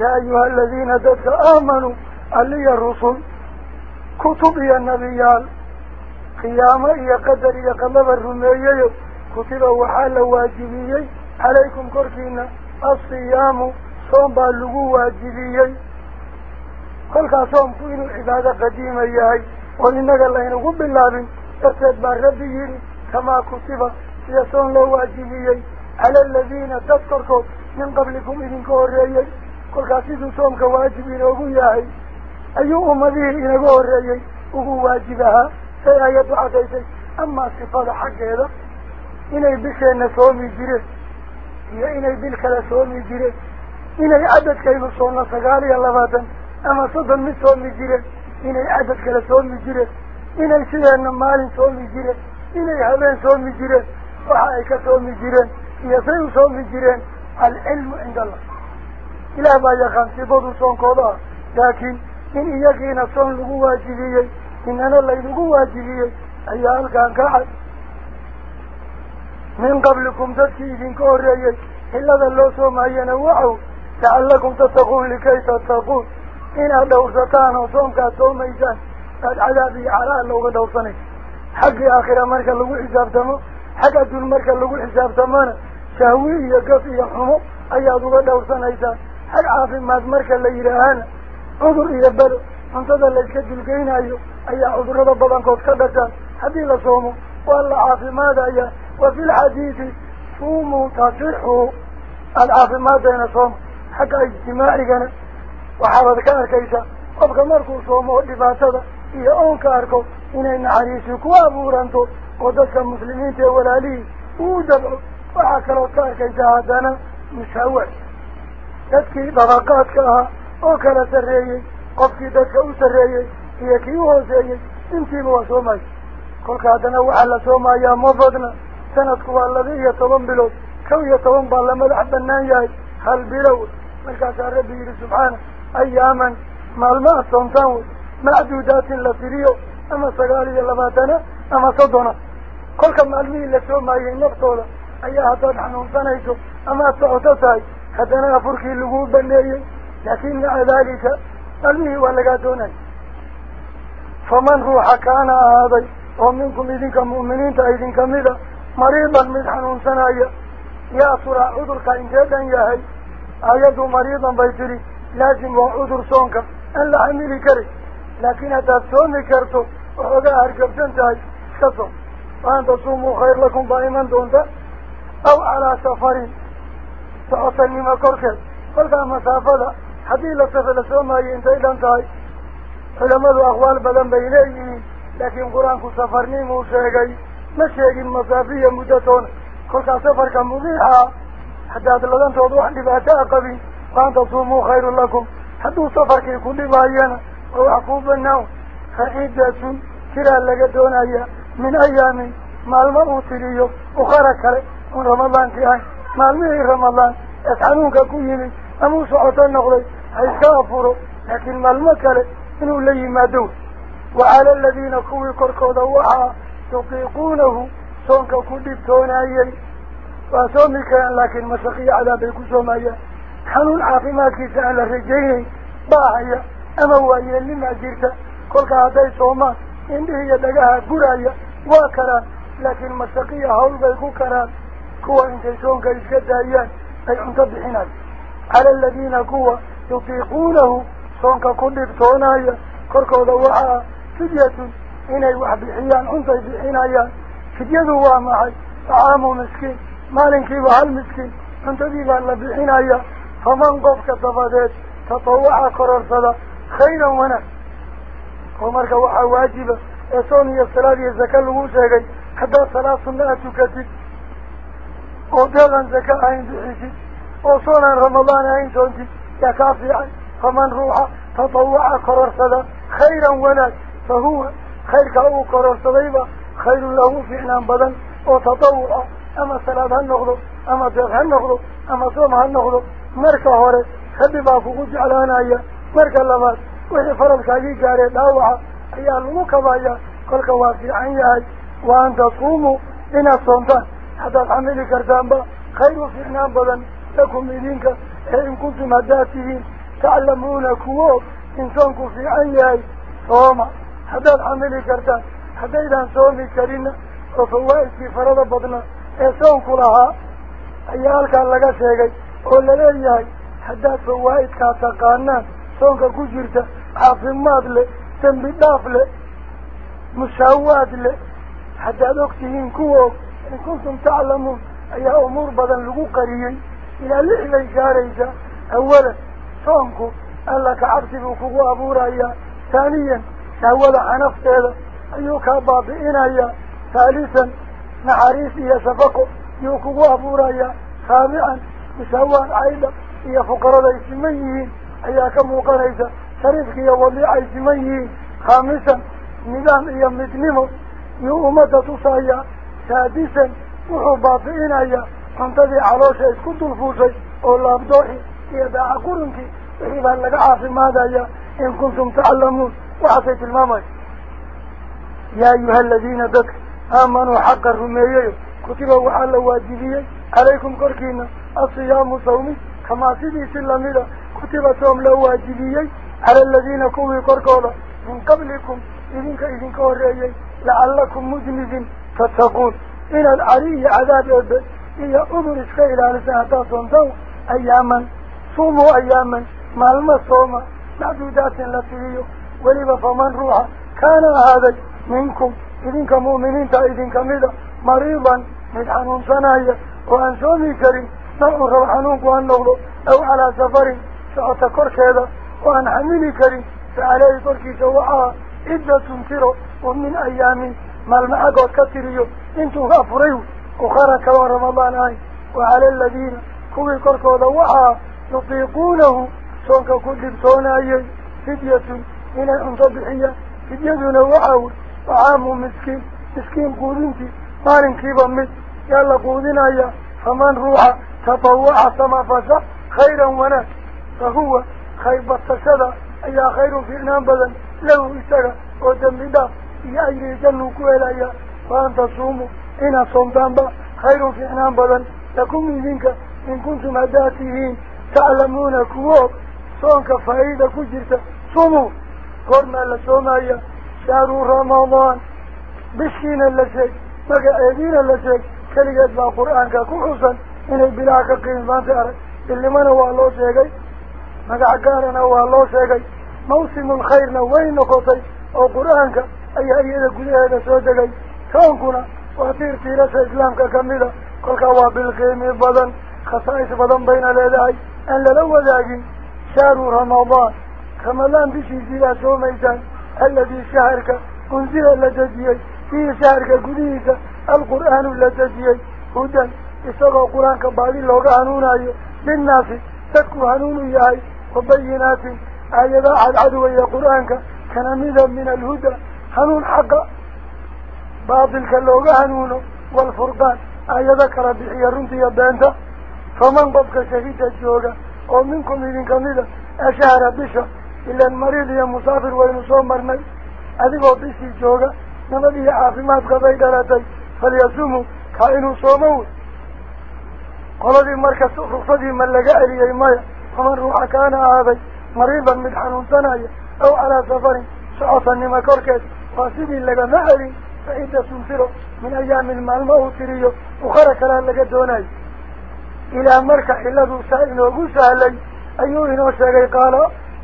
يا أيها الذين ددك آمنوا ألي الرسل. كتب يا النبيان قيامة يا قدر يا قلب الرمية كتب وحال واجبيي عليكم كركينا. الصيام صوم باللغو واجبيي cibaado qadiima yahay oo innaga laynagu bilaabin darteed baa rabbi yidhi kamaa kutiba sida soon loo waajibiyey cala aladiina dad korkood min qablikum idinka horreeyey kolkaas siduu soomka waajib inoogu yahay ayuu ummadihii inaga horreeyey ugu waajib ahaa say ayaddu cadaysay amaa sifada xaggeeda inay bisheenna soomi jireen iyo inay bil kale soomi jireen inay cadadkaynu soonna sagaal iyo labaatan soddon mid soomi jireen inay cadad kale soomi jireen inay sideenna maalin soomi jireen inay habeen soomi jireen waxa ay ka soomi jireen iyo say u soomi jireen alcilmu cinda allah ilaah baa yaqaan sibadu soonkooda ah laakiin in iyagiina soon lagu waajibiyey inana laynagu waajibiyey ayaa halkaan ka cad min qablikum dadkii idinka horreeyey xillada loo soomaayana waxaw lacallakum tattaquun likay tattaquun إن أدو ستان وصومك أتوم إيسان العذاب لو اللوغة دوصني حق آخر مركا لقول حساب تمو حق أدو مركا لقول حساب تمانا شهوي قفية حمو أي أدو دوصن إيسان حق عافي ماذ مركا ليرهان عذر يبالو منتظر لإسكد القين أيو. أي عذر ربضان كوف كبتان حدي لصومو والله عافي ماذا أي وفي الحديث صوموا تصحوا العافي ماذا ينصوم حق إجتماعي كانت وحرد كهر كيسا. قبك مركو صومو لباسدا إيا أونكاركو إني نعريسي كوابورانتو المسلمين مسلمين تيوالالي ودبعو وحاكرو كهر كيسا هادانا مساوي تدكي ضغاقات كها أوكرا سريي قبكي دسة أسريي إيا كيوهو سيي إنتي بوا صومي قلك هادانا وحالا صوميا مفضنا. سندكو الذي يطلن بلو. كو يطلن بالله مدعب النايا هل بلو. ملكا سأل ربي سبحانه. أياما مالما الصنطان معدودات لفريو أما سقالي لباتنا أما صدنا كل مالمين لسوما ينبطولا أيها تدحنون سنيسو أما سعوتتاي حتى فركي اللقوب بنيه لكن مع ذلك مالميه ولقاتونا فمن روح كان هذا؟ ومنكم إذنك مؤمنين تأيدين كميدا مريضا من حنون سنايا. يا صراع عذرك لازم وعذر صونك. أن لا عملي كري. لكن هذا صومي كرتو. وحقا هرقبتن تاي كصوم وأن تصوموا خير لكم دائما دونتا. أو على سفر تعطني ما كركل فلقى مسافة حديث لسفر لسوما ينتهي لانتهي علماء أخوال بدن بيليه لكن قرآن سفرني موسيقي ما شيء مسافية مدتون. كل سفر كمضيحة. حتى لدن توضوح لباتاء قبي. وأن تصوموا خير لكم. حدو سفرك كل بايانا وعقوب النوم فعدة كرا لقدون أيام من أيام مع المؤتليو وخرك من رمضان كهي مع المئي رمضان. يسعنوك كيني أمو سعوة النغلي. أي كافروا لكن مع المكالي إنه لي ما دون. وعلى الذين كوي كركو دوحا يطيقونه. صنك كل بتونايي وصومي كان لكن مسخي على بيكو حنون عافماتك سأل الرجيني باهية أما وهي لما جيرت كل هذا صوما إنه يدقها قرايا وكرا لكن مسخي هول بيكو كرا. كوا إنت صنك إسكدايان أي انتبحنا على الذين كوا يطيقونه صنك كل بتونايا كركو دوحا فدية إني وحبحيان أنت بحنايا fidyadu waa maxay طacaamu miskiin maalinkiiba hal miskiin cuntadii baa la bixinaya فمن قفك تفادات تطوع قرار صدا خينا ونا ومرك وحا واجبة. اصوني الصلاة يزكى الوشاق حدا صلاة صنعة كتب وبيضا زكاة عين بحيث وصونا رمضان عين صنعة يكافي فمن روح تطوع قرار صدا خيرا ونا فهو خير كأو قرار صديبا خير له في إعلام بدن. وتطوع أما صلاة هنغضو أما جرح هنغضو أما صوم هنغضو مركة هورة خبيبا فوقو جعلانا إيه مركا لما وحي فرم شاكي جاري داوها إيه الموكبا إيه قلقا واسعين إيه وان تصوموا أنا صمتان حتى الحميل كرتان با خير في انام لكم ايدينك إن كنتم هداتهين تعلمون كووب انسان كفي إيه صوما. حتى الحميل كرتان حتى إذا صومي كرين رسول في فرد بدن انسان كلها إيه الكال لغا شاكي قول ولا ليهاي حداد فوايد كاتقانا صونك كجرت عافي مادله تنبي دافله مشاوادله حدا دوكتين كوو إن كنتم تعلمون أي أمور بدن لغو قريي إلى اللحلة إشاريجا أولا صونك ألا كعبت بكوو أبو رايا ثانيا تولى عنفت هذا أيوك بابئنا يا ثالثا نحريسي يا سبقو يوكوه أبو رايا خامعا يسوان عيدا هي فقرة إسميه هي كم وقريزة شريفك يا وليع إسميه خامسا نظام هي مدنمو يؤمة تصايا سادسا وحباط إنايا فانتدي علوشة إسكت الفوسي أولا بدوحي يا داع قرنك وحيبا لك عافي ماذا يا إن كنتم تعلمون. وعطيت الماما يا أيها الذين ذكر آمنوا حقا رميه كتبوا على واجبيه عليكم كركينا. الصيام صومي. كما سيدي سلمي كتب صوم لواجبيي على الذين كوي كركولا. من قبلكم إذنك إذنك ورأيي لعلكم مذنبين تتقون. إن العري عذاب يبدأ إيا أمر إسكيل على سهداء صومتو أياما. صوموا أياما. ما المصومة معدودات لطيئة ولب فمن روحا كان هذا منكم. إذنك مؤمنين تا إذنك مذا مريضا. من حنون صنايا وأن سومي كريم نقر الحنوك وأن نغلو أو على سفر سأتكر كذا وأن حميني كريم فعليه تركي سواعها إذا تنكروا ومن أيامي ما المعقود كتريو إنتو غافريو أخرى كوا رمضان آي وعلى الذين كوي كركو دواعها يطيقونه سونك كل بطون آيه فدية من الانتبحية فدية دواعه طعام مسكين مسكين قولينتي مارن كيبا مسكين يلا قودنايا فمن روح تطوع سما فشا خيرا وناك فهو خير بطشدا أي خير في له إساق ودم بدا يا أيري جنو كويلايا وأن تصوموا إنا صمتان با خير في بدن. لكم منك. إن كنتم أداتيين. تعلمون كووك صونك فايدة كجرت. صوموا قرنا لسومايا شهر رمضان بشكين اللشيك مقعدين اللشيك كليات با قرآن كوحوصا إن البلاك قيمان تأرك اللي من هو الله شيكي مقعقارنا هو الله شيكي موسم الخير وين نقطي أو قرآنك أي أيضا قد هذا سوجكي كونكنا وأتير تيرس إسلامك كميدا كل هو بالقيم بدن خصائص بدن بين الأدعي أن لو ذاكي شهر رمضان رمضان بشي زيلا سو ميسان القرآن لتجيي هدى. إساق القرآن كبالي لوغا هنوناي للناس تكو هنون ياي وبينات آيات عد عدوية قرآنك كنمذا من الهدى. هنون حق. باطل كاللوغا هنون والفرقان. آيات كربحي رنتي بانتا فمن قبك شهيد الجوغا. ومنكم إذن كمذا أشهر بشا. إلا المريض يا مسافر وينصوم مرمي أذيقوا بيسي جوغا. نمدي عافمات قبي دلاتي فليسوموا كائنوا صوموا قلدي مركز رخصدي من لقاء لي مايا. فمن روح كان هذا مريضا من حنون سنايا أو على سفر. شعصا نما كوركت فاسدي لقى معلي فإذا سنفروا. من أيام المعلمة تريو وخرى كلام لقى دوناي. إلى مركع إلا سائل وقوسها لي. أيوه نوشا قال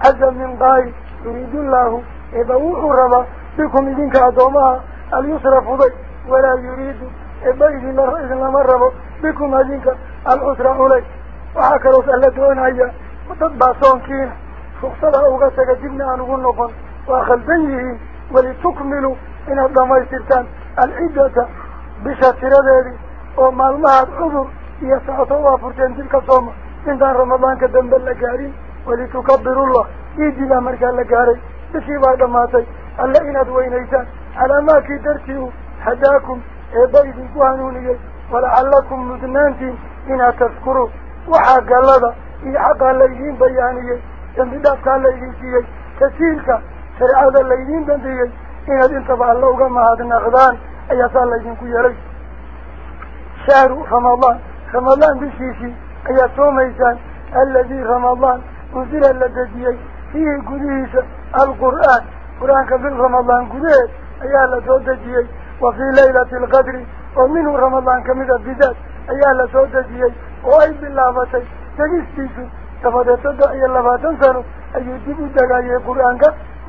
عز من قائل يريد الله إذا ربا. بكم إذنك أدومها. اليسر فضي. ولا يريد البيض إلا مره بكم هذينك العسرة عليك وحكى رسالة دون أي وتطبع صنكين فقصدها أغسك جبنة عن غنفان وأخل بيه ولتكملوا إن أبدما يسرتان العدة بشاترة ذلك. وما المهد عذر. يسعى صوافرتين تلك صومة إن دان رمضان كدنب اللقارين ولتكبر الله. إيدي لا مركان لقارين بشي بعد ما سي ألا إن أدوين على ما كدرته هداكم إيه إبايد قانونيه ولعلكم مدنانتين إن تذكروا وحق إيه الله إحاق الليهين بيانيه ينبداك الليهين فيه كثيرك شرع هذا الليهين بنديه إنا انتبع الله وقام هذا النغضان أيها الليهين كيالي شهر رمضان رمضان بشيشي أيها توميسان الذي رمضان وزيل اللذيذ فيه قديس القرآن. قرآن في رمضان قديس أيها اللذيذ وفي ليلة القدر ومنه رمضان كمدة بذات أيها لسودة جيي وأي بالله فتي تجيس تيسو تفضل تدعى الله فتنسانو أيها دي بدك أيها قرآن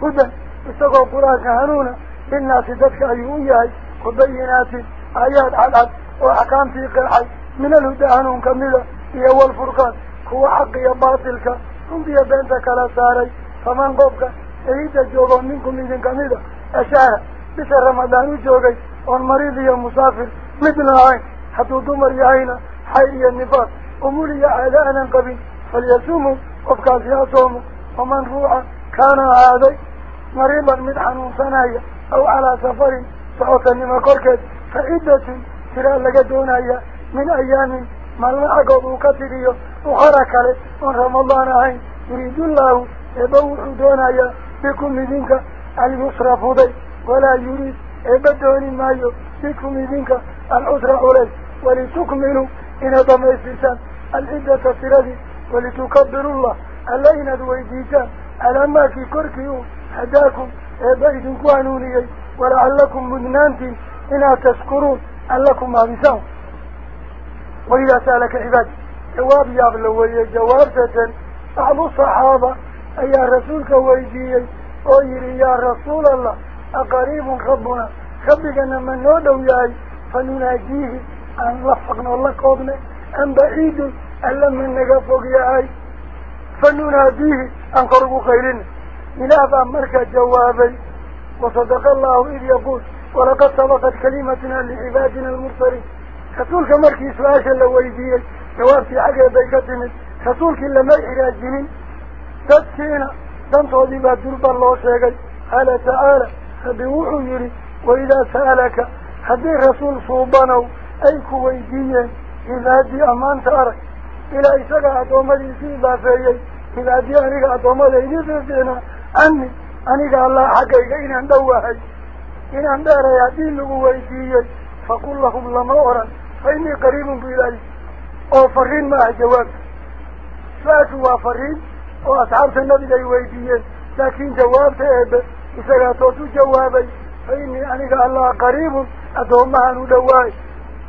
قد استقوى قرآن كهانونا للناس دفك أيها أيهاي قبينات آيات عالعب وحكام في قرحي. من الهدى هنون كمدة أول والفرقان. هو حق يباطلك هم بيا بنتك على ساري. فمن قبك أيها جوبا منكم إذن كمدة. أشاهد بس رمضان يجوعي أن مريض يا مسافر مثل عين حدود مر يعينا حير يا نفاس أمور يا علانا قبي فليسومه أفكار فيها صومه ومن روعة كان عادي مريضا من وصنايا أو على سفر سعوك لما قركت فإدة ترى لك دونايا من أيام ما لعقوا بكثيريا وحركة من رمضان عين يريد الله يبوح دونايا بكم منك المصرف ذي ولا يريد. عبدون ما يفكم منك العذر عليك ولتكملوا إن ضميس لسان العدة سرده ولتكبروا الله. علينا دويديسان على ما في كركيو حداكم عبيد قانوني ولعلكم مدنانتي إنا تشكرون. ألكم عبسان وإذا سألك عبادي. جواب يا بلوية جواب ستن. أعلو الصحابة. أي رسولك ويجيي أو يري يا رسول الله. أقريب ربنا. أن من نوده ياي فننجيه أن لفقنا الله قبنا أن بعيد ألا من نقفق ياي. فننجيه أن قرب خيرنا إلى إلا فأمرك جوابي. وصدق الله إذ يقول ولقد طبقت كلمتنا لعبادنا المرسلين. كتولك مركز لاشا لويديك جواب في حاجة بيكتنك كتولك إلا ما إلاجين تبكينا دمت وضيبات دربا الله شاكي قال تعالى dantoodii baa durba loo sheegay qaala tacaala rabbi wuxuu yidhi waidaa sa'alaka haddii rasuul suubanow ay ku weydiiyeen cibaadii ammaanta arag ilaa isagaa addoommadiisii idaafeeyey cibaadii aniga addoommadaydi fiicnaa cani aniga allah xaggayga inaan dhowahay inaan dheeray haddii lagu weydiiyey faqul lahum lama oran fa innii qariibun bu ilaahi oo fariin ma ah jawaabta إذا أتوتوا جوابي فإني أنك الله قريب أدومها ندواي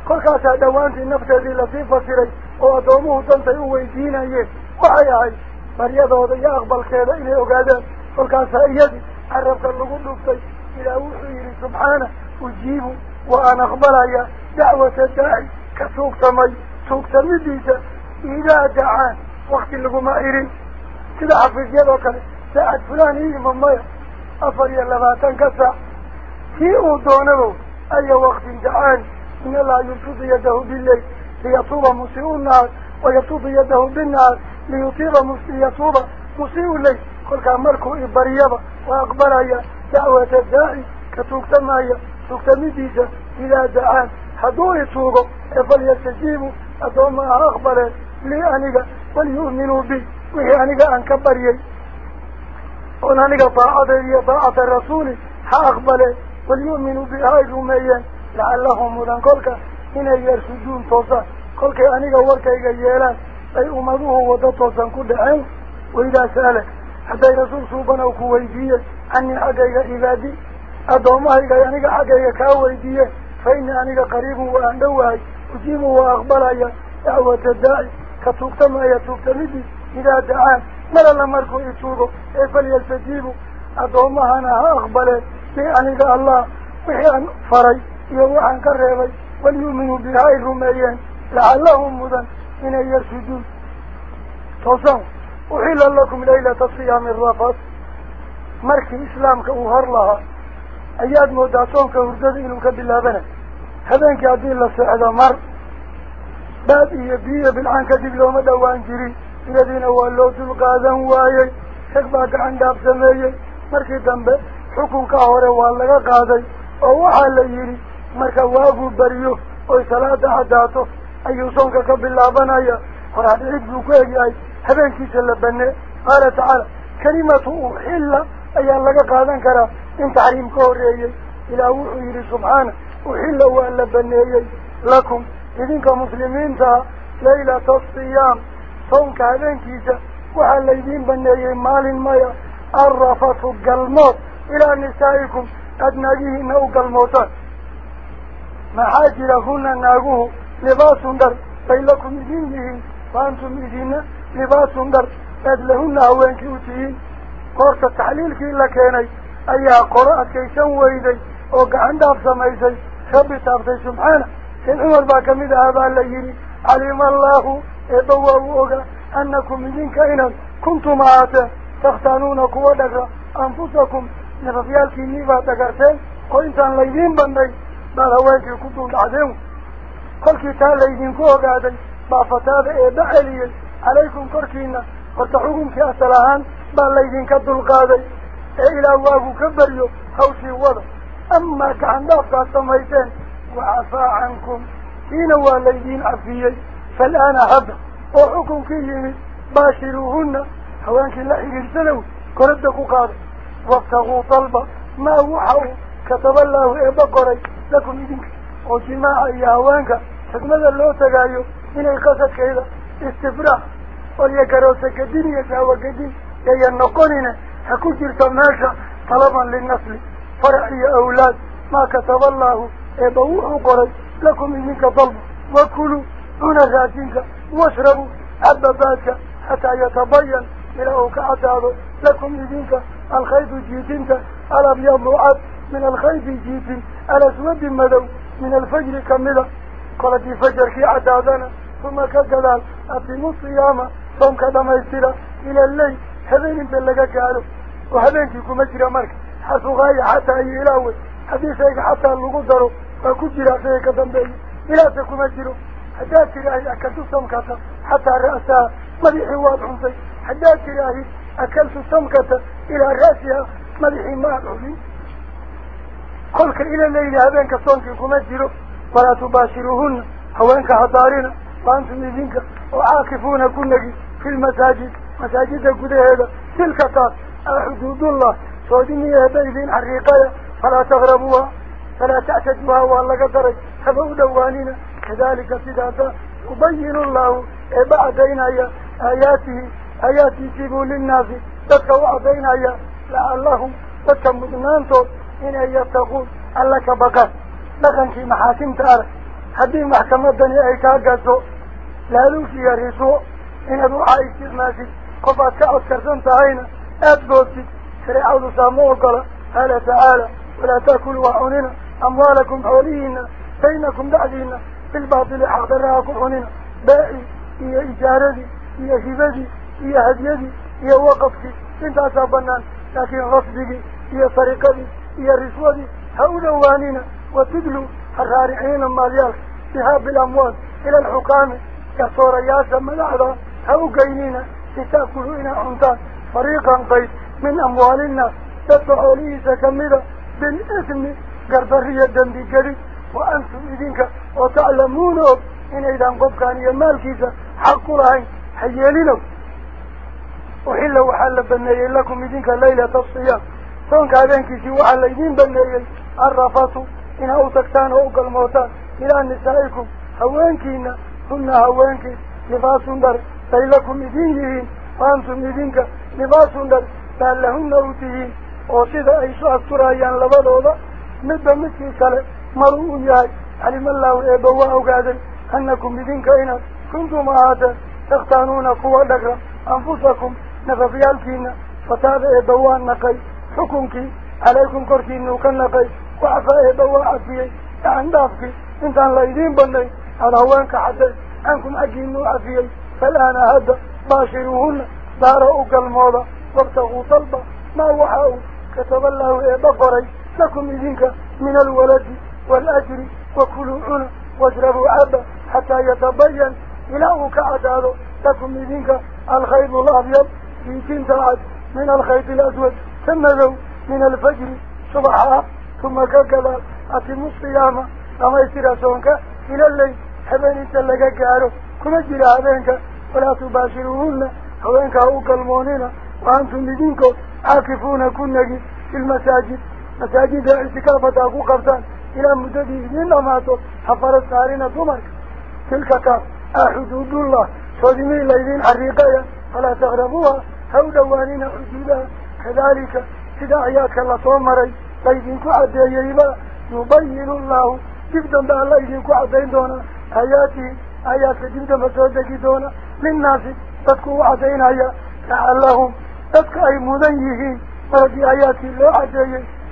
قلت أدوان في النفس هذه لطيفة سري وأدومه تنتي هو الدين أيه وعيهي مريضة يا أقبل كيدا إليه وقادا قلت يدي عرفت اللقم نفسي إلى وحيري سبحانه أجيبه وأنا أقبل يا دعوة الداعي كسوق تمي سوق تمديسة إذا دعان وقت اللقم أيري كذا حفظ يدوك سأد فلان إيه من مياه dacaan in allaha yubsudu yadahu bileyl liyatuuba musiiu nahaar wayabsudu yadahu binnahaar liyutiiba liyatuuba musiiu leyl kolkaa markuu ibaryaba waa aqbalaya dacwata daaci ka tuugtamaya tuugtamidiisa idaa dacaan hadduu ituugo ee falyastajiibu addooma ha aqbaleen lii aniga walyu'minuu bi wixii aniga aan ka baryay ونانيك طاعة هي طاعة الرسول حاقبله وليؤمنوا بها الرومية لعلهم مدن كلك هنا يرسجون طوصا كلك أنيك ورك يجيلا أي أمضوه وضا طوصا كل عين وإذا سألك حتى رسول صوبنا وكويدية أني أقايا إبادي أدومه يعنيك أقايا كويدية فإن أنيك يعني قريب وأندوه أجيبه وأقبله دعوة الداعي. كتوقت ما يتوقت مدي إذا دعان ee falyastajiibu addoommahana ha aqbaleen li aniga allah wixii aan faray يوحان كريبي وليؤمنوا بهاي الرميين لعلهم مدن إن يرشدون. توسعوا أحل لكم ليلة الصيام الرفض. مركي إسلامك أهر لها. أياد موداتونك وردد إنوك باللابنة هذا عدين لسعد مر باب يبيه بالعان كدب الذين والله تلقاذا وايي شكباك عن داب سميي مركي دنبه حكم كهوري والله قاذي bariyo oy salaada caddaato ayuu soonka ka bilaabanaya qoraadhicid buu ku egyahay habeenkiisa la banee qaala tacaala kelimatu uxilla ayaa laga qaadan karaa in taxriim ka horreeyey ilaah wuxuu yidhi subxaana uxilla waa la baneeyey lakum idinka muslimiintaa laylata asiyaam صوم كهذين كيسا وحال ليدين بنيين مال مايا. الرفاق القلموت إلى نسائكم. قد نجيه إنه قلموتا ما حاجر هنا ناغوه لباس در بي لكم إذين بهم فأنتم إذين لباس در قد لهن أوين كيوتيين قرص التحليل كي لكيني أيها قراءة كيسان ويدي وقعند أفسا ميسي شبت أفسي سبحانه. إن عمر باكم إذا أبا الليين علم الله. إذا وقع أنكم من كائنا كنتم عاتا تختانون قوتك أنفسكم. نفسيالك نيفا تكرتين وإنسا ليدين بني بل هواك كنتم عزيم قلكي تان ليدين قوتك عزي بافتاد إذا علي عليكم قركينا قرتحوكم كأسلاحان بل ليدين كدل قادي إيه إلى الله كبريو. خوشي وضع. أما كعندافتا سميتين وعفا عنكم. إنا والدين عفية فالآن هذا وحكم كيهم باشروهن حوانك الله يرسلوا كردك قاضي وابتغوا طلبة ما وحوا كتب الله إبا قري لكم إذنك وجماعة يا حوانك تكمل لو تقايو من القصد كذا استفراء وليا كروسك الدنيا جاوة كدين يا النقرنة هكجر تمناشا طلبا للنسل فرعي أولاد ما كتب الله إبا وحوا قري dalba wakuluu cuna raashinka washrabuu cababaadka xataa yatabayan ilaa uu ka caddaado lakum idinka الخيط جيتنت الأبيض عد من الخيط جيتن الأسود مدو من الفجر كمدة قالت فجر كي عدادنا ثم كذلك أتموا الصيام كدما يسترى إلى الليل. هذين لك كالو وهذين كيكم أجرى مرك حسو غاية حتى أي إلاوي حديثيك حتى اللقدر فكجرى فيك دنبي إلا تكم أجرى حتى ترى أكدو سمكة حتى رأسها مليحي واضح حتى ترى أكلت سمكة إلى رأسها ما أعلم قلك إلى الليل هبينك صنك كمجروا ولا تباشروهن هوانك هطارين وأنتم إذنك وعاكفون كنك في المساجد مساجد قد هذا تلك تار حدود الله سوديني هبيدين حريقية فلا تغربوها فلا تعتدوها والله قدرك خذوا دوانين كذلك سداتا يبين الله. بعدين آياته. آيات يجيبوا للناس. تدك وعدين آيات لعلهم تدك مدنانتو إن يتقون ألك بقى. لكن في محاكم تأرى هذه محكمة دنيا أي كاقاسو لا لوشي يريسو. إن أدوحا استغناسي قفات كأسكرسان تهينا أدبوتي شريعة سامو قال. قال تعالى. ولا تأكلوا وحوننا أموالكم حولينا بينكم بعدين. بالباطل حضرها حوننا باقي هي إجارتي هي هبتي هي هديتي هي وقفتي. إنت أصابنا لكن رصدي هي طريقتي هي رسولي هؤلاء وتدلوا الرارعين الماليات بها بالأموال إلى الحكام. كصور ياسا ملعظة هؤلاء لتأكلوا إنا عنطان فريقا قيد من أموال الناس تدفعوا لي سكمدة بالإثم قربرية دنبي جري وأنتم إذنك وتعلمون إن إذا انقب كان يمال كيسا حق لهين حيالينه وحل وحل بنيي لكم إذنك ليلة الصيام صنك هذينك وحل إذن بنيي الرفاط إن أوتكتان وأقل موتان. إلى نسائكم هوانكينا هن هوانك لباس در لكم إذنجهين وأنتم إذنك لباس در بل لهن أوتيهين مدى مثل كله مرؤوا ياي. علم الله إبواء قادر أنكم إذنك إنا كنتم آتا تختانون قوة لك. أنفسكم نففيالكين فتاب إبواء نقي. حكمك عليكم كرتين وكان نقي. وعفا إبواء عفيي عندافك انت لا يدين بني. على هوانك حتى عنكم أجينوا عفيي فالآن هذا باشروهن داروا الموضة. وابتغوا طلبا ما وحاوا كتب الله بفري لكم إذنك من الولد والأجر وكلوا عنا واشربوا عبا حتى يتبين إلهك عداله. لكم إذنك الخيط الأبيض في تنتعد من الخيط الأسود ثم من الفجر صبحا. ثم كقلا أتموا الصيامة لما يصير سونك إلى الليل حبين تلقى قارو كما جرى هبينك ولا تباشرون هبينك أوك المونين وأنتم لدينكم عاكفون كنك في المساجد. مساجد اعتكافة أبو قرطان إلى مدده من أماته حفر السارين دمرك تلك كاف. حدود الله صدمين ليلين حريقيا فلا تغربوها. هودوانين حدودها كذلك سداعياك آياتك الله صومري ليدينك عدييبا يبين الله. جبدا بأن ليدينك عدين دونا آياتي. آياتك جبدا مسودك دونا. للناس تدكوا عدين آيات لعلهم تدك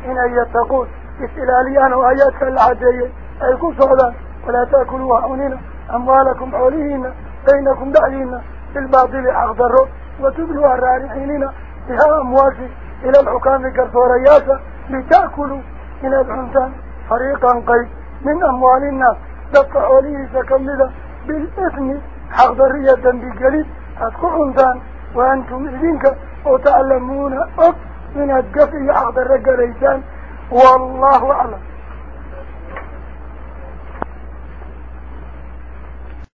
إن أي يتقون إسئلاليان وآياتك العديي أي كسولا ولا تأكلوا هؤنين أموالكم حوليهن بينكم دعيهن بالباطل أخضر. وتبلوا الرارحينين بها أموالك إلى الحكام كالثوريات لتأكلوا. إلى الحنتان. فريقا قيد من أموال الناس. دفع حوليه سكمدا بالإثم. حضرية بقليل أدخل حنتان. وأنتم إذنك. وتعلمون من الدفع حضر قليسان والله أعلم.